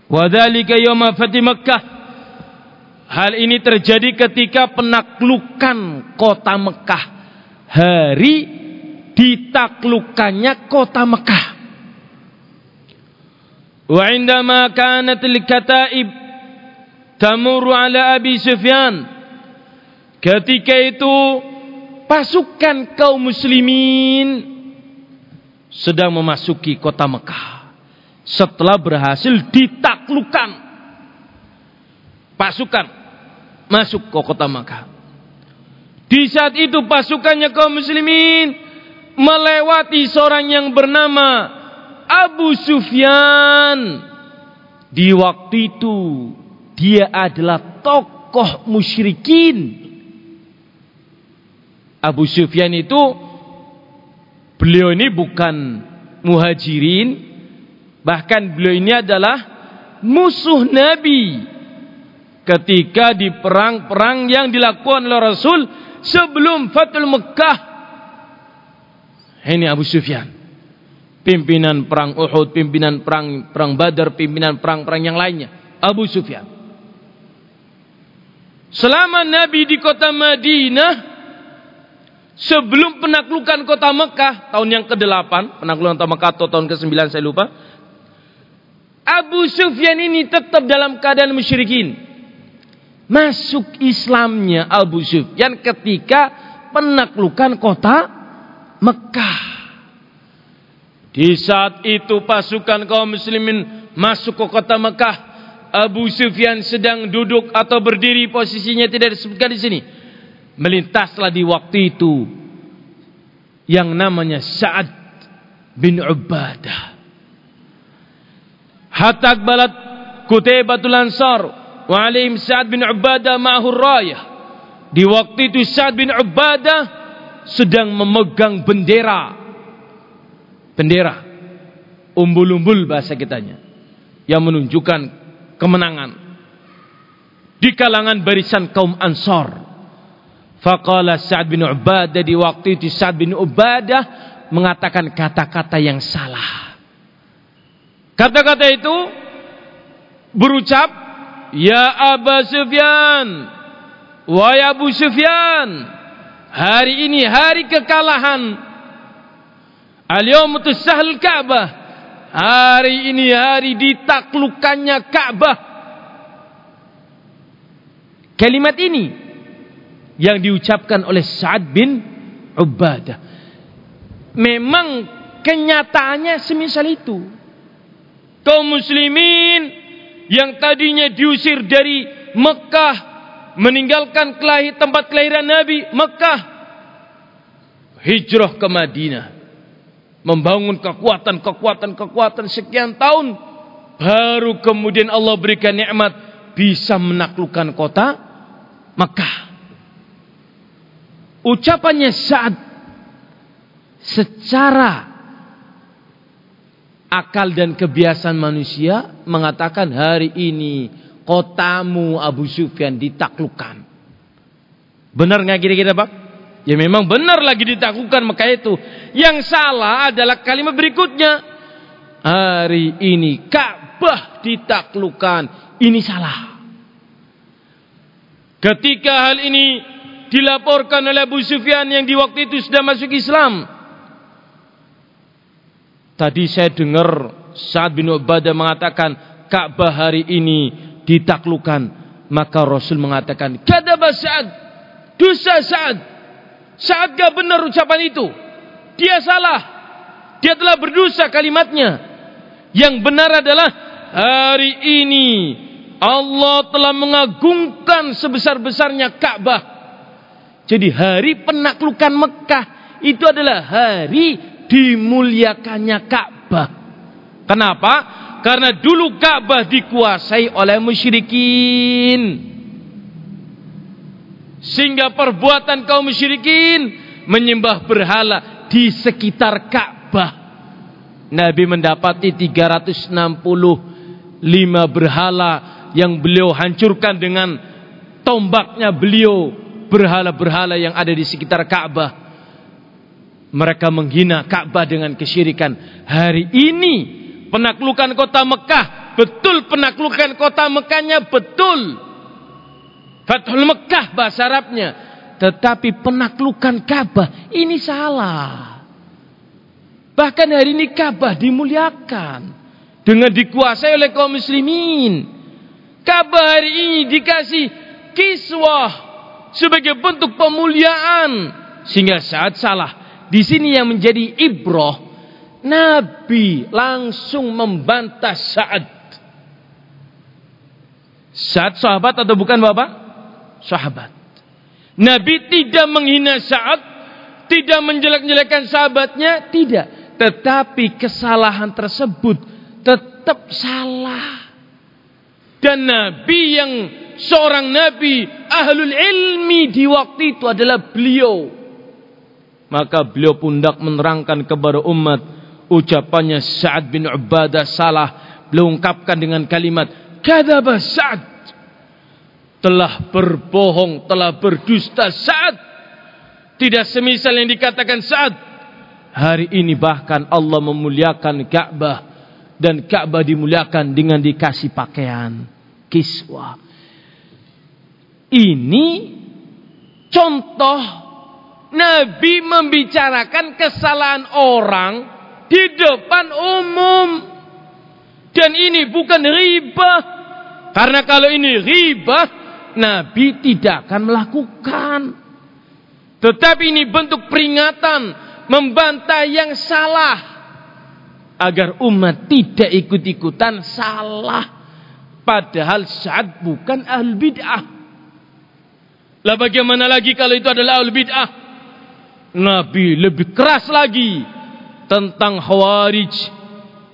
Wa yauma Fatih Makkah. Hal ini terjadi ketika penaklukan kota Mekah. Hari ditaklukannya kota Mekah. Wa indama kanat al-kataib tamurru ala Abi Sufyan Ketika itu pasukan kaum muslimin sedang memasuki kota Mekah setelah berhasil ditaklukkan pasukan masuk ke kota Mekah. Di saat itu pasukannya kaum muslimin melewati seorang yang bernama Abu Sufyan. Di waktu itu dia adalah tokoh musyrikin Abu Sufyan itu beliau ini bukan muhajirin bahkan beliau ini adalah musuh Nabi ketika di perang-perang yang dilakukan oleh Rasul sebelum Fatul Mekah ini Abu Sufyan pimpinan perang Uhud pimpinan perang perang Badar pimpinan perang-perang yang lainnya Abu Sufyan selama Nabi di kota Madinah Sebelum penaklukan kota Mekah tahun yang ke-8, penaklukan kota Mekah atau tahun ke-9 saya lupa. Abu Sufyan ini tetap dalam keadaan musyrikin. Masuk Islamnya Abu Sufyan ketika penaklukan kota Mekah. Di saat itu pasukan kaum muslimin masuk ke kota Mekah. Abu Sufyan sedang duduk atau berdiri posisinya tidak disebutkan di sini melintaslah di waktu itu yang namanya Sa'ad bin Ubadah. Hatta balat Kutaibatul Ansar wa alaihim Sa'ad bin Ubadah ma'ahur rayah. Di waktu itu Sa'ad bin Ubadah sedang memegang bendera. Bendera. Umbul-umbul bahasa kitanya. Yang menunjukkan kemenangan. Di kalangan barisan kaum Ansar. Faqala Sa'ad bin Ubadah di waktu itu Sa'ad bin Ubadah mengatakan kata-kata yang salah. Kata-kata itu berucap, Ya Aba Sufyan, Wahai Abu Sufyan, hari ini hari kekalahan. Al-yawm tusahl Ka'bah. Hari ini hari ditaklukannya Ka'bah. Kalimat ini yang diucapkan oleh Sa'ad bin Ubadah. Memang kenyataannya semisal itu. Kaum muslimin yang tadinya diusir dari Mekah meninggalkan kelahir, tempat kelahiran Nabi Mekah hijrah ke Madinah. Membangun kekuatan kekuatan kekuatan sekian tahun baru kemudian Allah berikan nikmat bisa menaklukkan kota Mekah. Ucapannya saat secara akal dan kebiasaan manusia mengatakan hari ini kotamu Abu Sufyan ditaklukkan. Benar nggak kira-kira Pak? Ya memang benar lagi ditaklukkan Mekah itu. Yang salah adalah kalimat berikutnya. Hari ini Ka'bah ditaklukkan. Ini salah. Ketika hal ini dilaporkan oleh Abu Sufyan yang di waktu itu sudah masuk Islam. Tadi saya dengar Sa'ad bin Ubadah mengatakan Ka'bah hari ini ditaklukkan maka Rasul mengatakan kadzaba Sa'ad dosa Sa'ad. Sa'ad gak benar ucapan itu. Dia salah. Dia telah berdosa kalimatnya. Yang benar adalah hari ini Allah telah mengagungkan sebesar-besarnya Ka'bah. Jadi hari penaklukan Mekah itu adalah hari dimuliakannya Ka'bah kenapa karena dulu Ka'bah dikuasai oleh musyrikin. Sehingga perbuatan kaum musyrikin menyembah berhala di sekitar Ka'bah. Nabi mendapati 365 berhala yang beliau hancurkan dengan tombaknya beliau berhala-berhala yang ada di sekitar Ka'bah. Mereka menghina Ka'bah dengan kesyirikan. Hari ini penaklukan kota Mekah, betul penaklukan kota Mekahnya betul. Fathul Mekah bahasa Arabnya. Tetapi penaklukan Ka'bah ini salah. Bahkan hari ini Ka'bah dimuliakan dengan dikuasai oleh kaum muslimin. Ka'bah hari ini dikasih kiswah sebagai bentuk pemuliaan sehingga saat salah di sini yang menjadi ibroh Nabi langsung membantah Sa'ad. Sa'ad sahabat atau bukan Bapak? Sahabat. Nabi tidak menghina Sa'ad, tidak menjelek-jelekan sahabatnya, tidak. Tetapi kesalahan tersebut tetap salah. Dan Nabi yang seorang Nabi ahlul ilmi di waktu itu adalah beliau. Maka beliau pun hendak menerangkan kepada umat ucapannya Sa'ad bin Ubadah salah. Beliau ungkapkan dengan kalimat kadzaba Sa'ad. Telah berbohong telah berdusta Sa'ad. Tidak semisal yang dikatakan Sa'ad. Hari ini bahkan Allah memuliakan Ka'bah. Dan Ka'bah dimuliakan dengan dikasih pakaian. Kiswa. Ini contoh Nabi membicarakan kesalahan orang di depan umum. Dan ini bukan riba. Karena kalau ini riba, Nabi tidak akan melakukan. Tetapi ini bentuk peringatan, membantah yang salah. Agar umat tidak ikut-ikutan salah. Padahal saat bukan ahli bid'ah. Lah bagaimana lagi kalau itu adalah al bid'ah? Nabi lebih keras lagi tentang khawarij.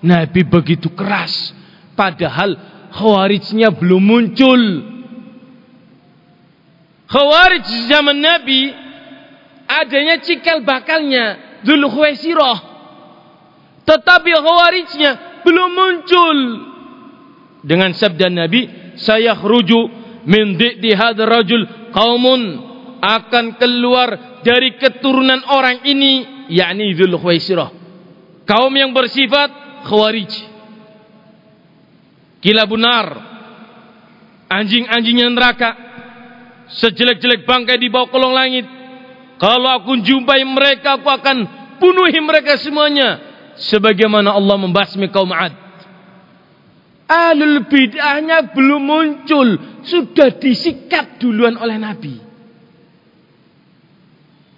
Nabi begitu keras. Padahal khawarijnya belum muncul. Khawarij zaman Nabi adanya cikal bakalnya Dhul Khuwaisirah. Tetapi khawarijnya belum muncul. Dengan sabda Nabi, saya khruju min di hadzal rajul qaumun akan keluar dari keturunan orang ini yakni Dzul Khuwaisirah. Kaum yang bersifat khawarij. Kila benar. Anjing-anjingnya neraka. Sejelek-jelek bangkai di bawah kolong langit. Kalau aku jumpai mereka aku akan bunuhi mereka semuanya. Sebagaimana Allah membasmi kaum Ad. Alul bid'ahnya belum muncul, sudah disikat duluan oleh Nabi.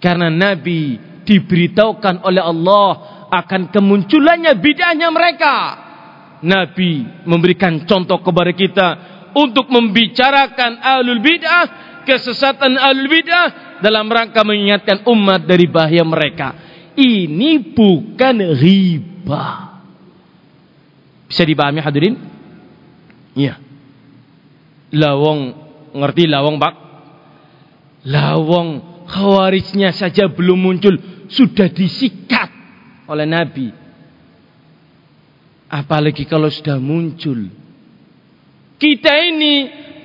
Karena Nabi diberitahukan oleh Allah akan kemunculannya bid'ahnya mereka. Nabi memberikan contoh kepada kita untuk membicarakan alul bid'ah, kesesatan alul bid'ah dalam rangka mengingatkan umat dari bahaya mereka. Ini bukan riba. Bisa dipahami hadirin? Iya. Lawong ngerti lawong pak? Lawong khawarijnya saja belum muncul sudah disikat oleh Nabi. Apalagi kalau sudah muncul. Kita ini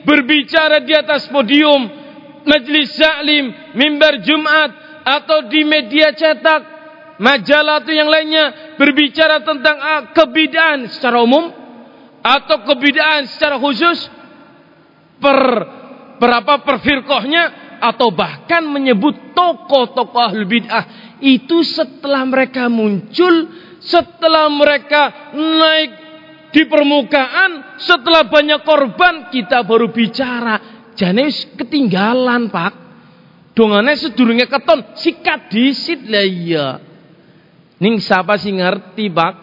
berbicara di atas podium, majlis salim, mimbar Jumat atau di media cetak, majalah atau yang lainnya berbicara tentang ah, kebidaan secara umum atau kebidaan secara khusus per berapa perfirkohnya atau bahkan menyebut tokoh-tokoh ahlul bid'ah itu setelah mereka muncul setelah mereka naik di permukaan setelah banyak korban kita baru bicara. Jane ketinggalan pak. Dongane sedurunge keton sikat disit. Lah iya. Ning siapa sih ngerti pak?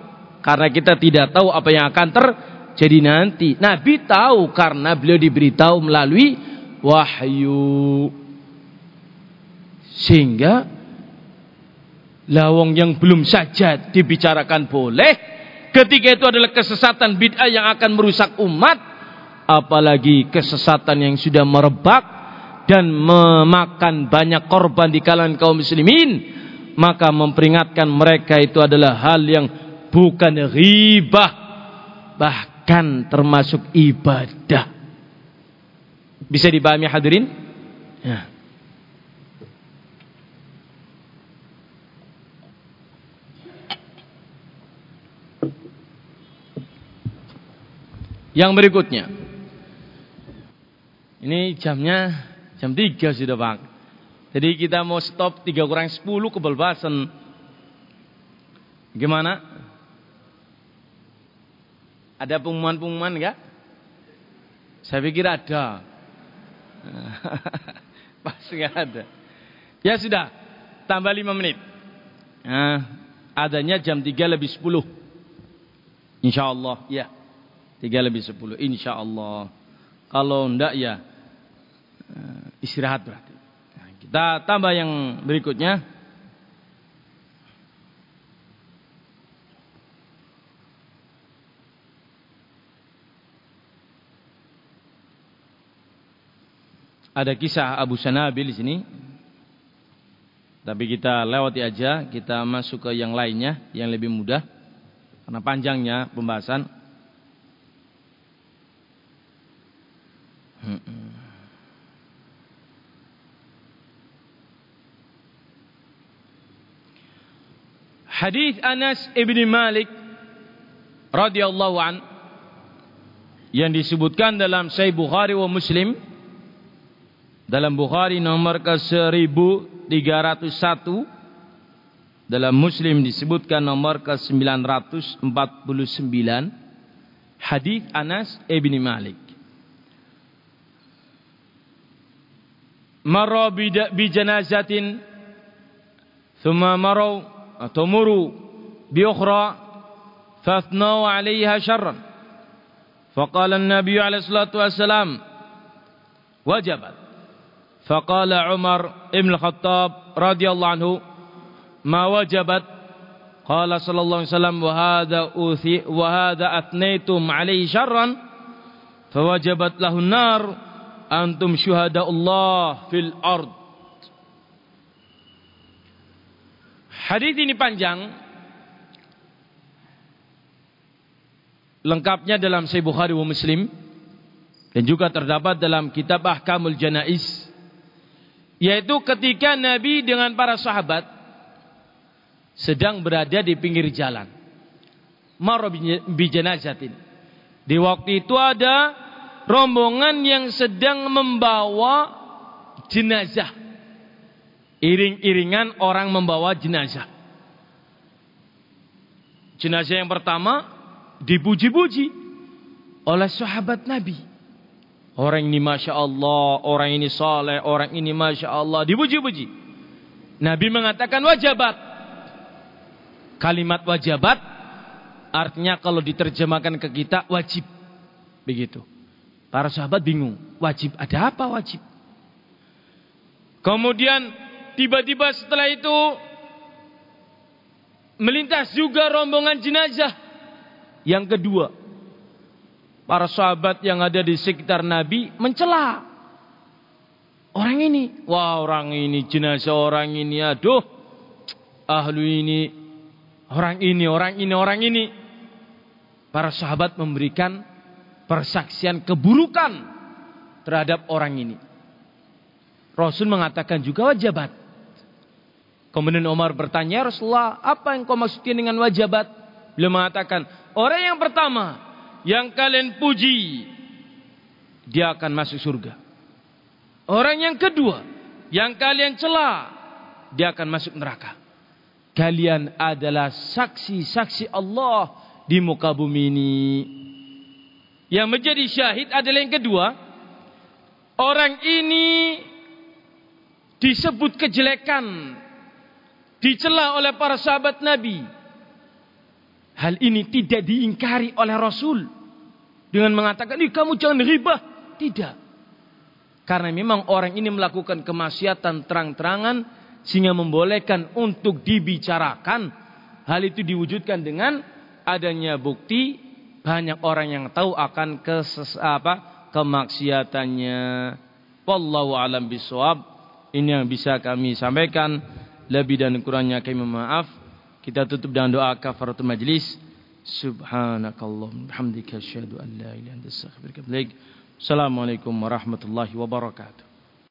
Karena kita tidak tahu apa yang akan ter jadi nanti. Nabi tahu karena beliau diberitahu melalui wahyu. Sehingga lawang yang belum saja dibicarakan boleh ketika itu adalah kesesatan bid'ah yang akan merusak umat apalagi kesesatan yang sudah merebak dan memakan banyak korban di kalangan kaum muslimin maka memperingatkan mereka itu adalah hal yang bukan ribah bah bahkan termasuk ibadah. Bisa dipahami hadirin? Ya. Yang berikutnya. Ini jamnya jam 3 sudah Pak. Jadi kita mau stop 3 kurang 10 kebelbasan. Gimana? Ada pengumuman-pengumuman enggak? Saya pikir ada. Pasti enggak ada. Ya sudah, tambah 5 menit. Nah, adanya jam 3 lebih 10. Insya Allah, ya. 3 lebih 10, insya Allah. Kalau enggak ya, eh, istirahat berarti. Nah, kita tambah yang berikutnya. Ada kisah Abu Sanabil di sini. Tapi kita lewati aja, kita masuk ke yang lainnya yang lebih mudah. Karena panjangnya pembahasan. Hadis Anas ibn Malik radhiyallahu an yang disebutkan dalam Sahih Bukhari wa Muslim dalam Bukhari nomor ke 1301 dalam Muslim disebutkan nomor ke 949 hadis Anas ibn Malik Marra bi janazatin thumma maru atau muru bi ukhra fathnau 'alayha sharran faqala an-nabiy 'alaihi salatu wassalam wajabat Faqala Umar ibn Khattab radhiyallahu anhu ma wajabat. Qala sallallahu alaihi wasallam wa hadha uthi wa hadha atnaitum alaihi syarran fawajabat lahu nar antum syuhada Allah fil ard. Hadis ini panjang. Lengkapnya dalam Sahih Bukhari wa Muslim. Dan juga terdapat dalam kitab Ahkamul Janais. Yaitu ketika Nabi dengan para sahabat sedang berada di pinggir jalan maro bijanazatin di waktu itu ada rombongan yang sedang membawa jenazah iring-iringan orang membawa jenazah jenazah yang pertama dipuji-puji oleh sahabat Nabi. Orang ini Masya Allah, orang ini saleh, orang ini Masya Allah, dipuji-puji. Nabi mengatakan wajabat. Kalimat wajabat artinya kalau diterjemahkan ke kita wajib. Begitu. Para sahabat bingung, wajib ada apa wajib? Kemudian tiba-tiba setelah itu melintas juga rombongan jenazah yang kedua, para sahabat yang ada di sekitar Nabi mencela orang ini. Wah, orang ini jenazah orang ini, aduh. Ahlu ini, orang ini, orang ini, orang ini. Para sahabat memberikan persaksian keburukan terhadap orang ini. Rasul mengatakan juga wajabat. Kemudian Umar bertanya, Rasulullah, apa yang kau maksudkan dengan wajabat? Beliau mengatakan, Orang yang pertama yang kalian puji dia akan masuk surga. Orang yang kedua yang kalian cela dia akan masuk neraka. Kalian adalah saksi-saksi Allah di muka bumi ini. Yang menjadi syahid adalah yang kedua. Orang ini disebut kejelekan. Dicela oleh para sahabat Nabi Hal ini tidak diingkari oleh Rasul. Dengan mengatakan, Ih, kamu jangan ribah. Tidak. Karena memang orang ini melakukan kemaksiatan terang-terangan. Sehingga membolehkan untuk dibicarakan. Hal itu diwujudkan dengan adanya bukti. Banyak orang yang tahu akan keses, apa, kemaksiatannya. Wallahu alam bisawab. Ini yang bisa kami sampaikan. Lebih dan kurangnya kami maaf. Kita tutup dengan doa kafaratul majlis. Subhanakallahumma bihamdika asyhadu an la ilaha illa anta. Assalamualaikum warahmatullahi wabarakatuh.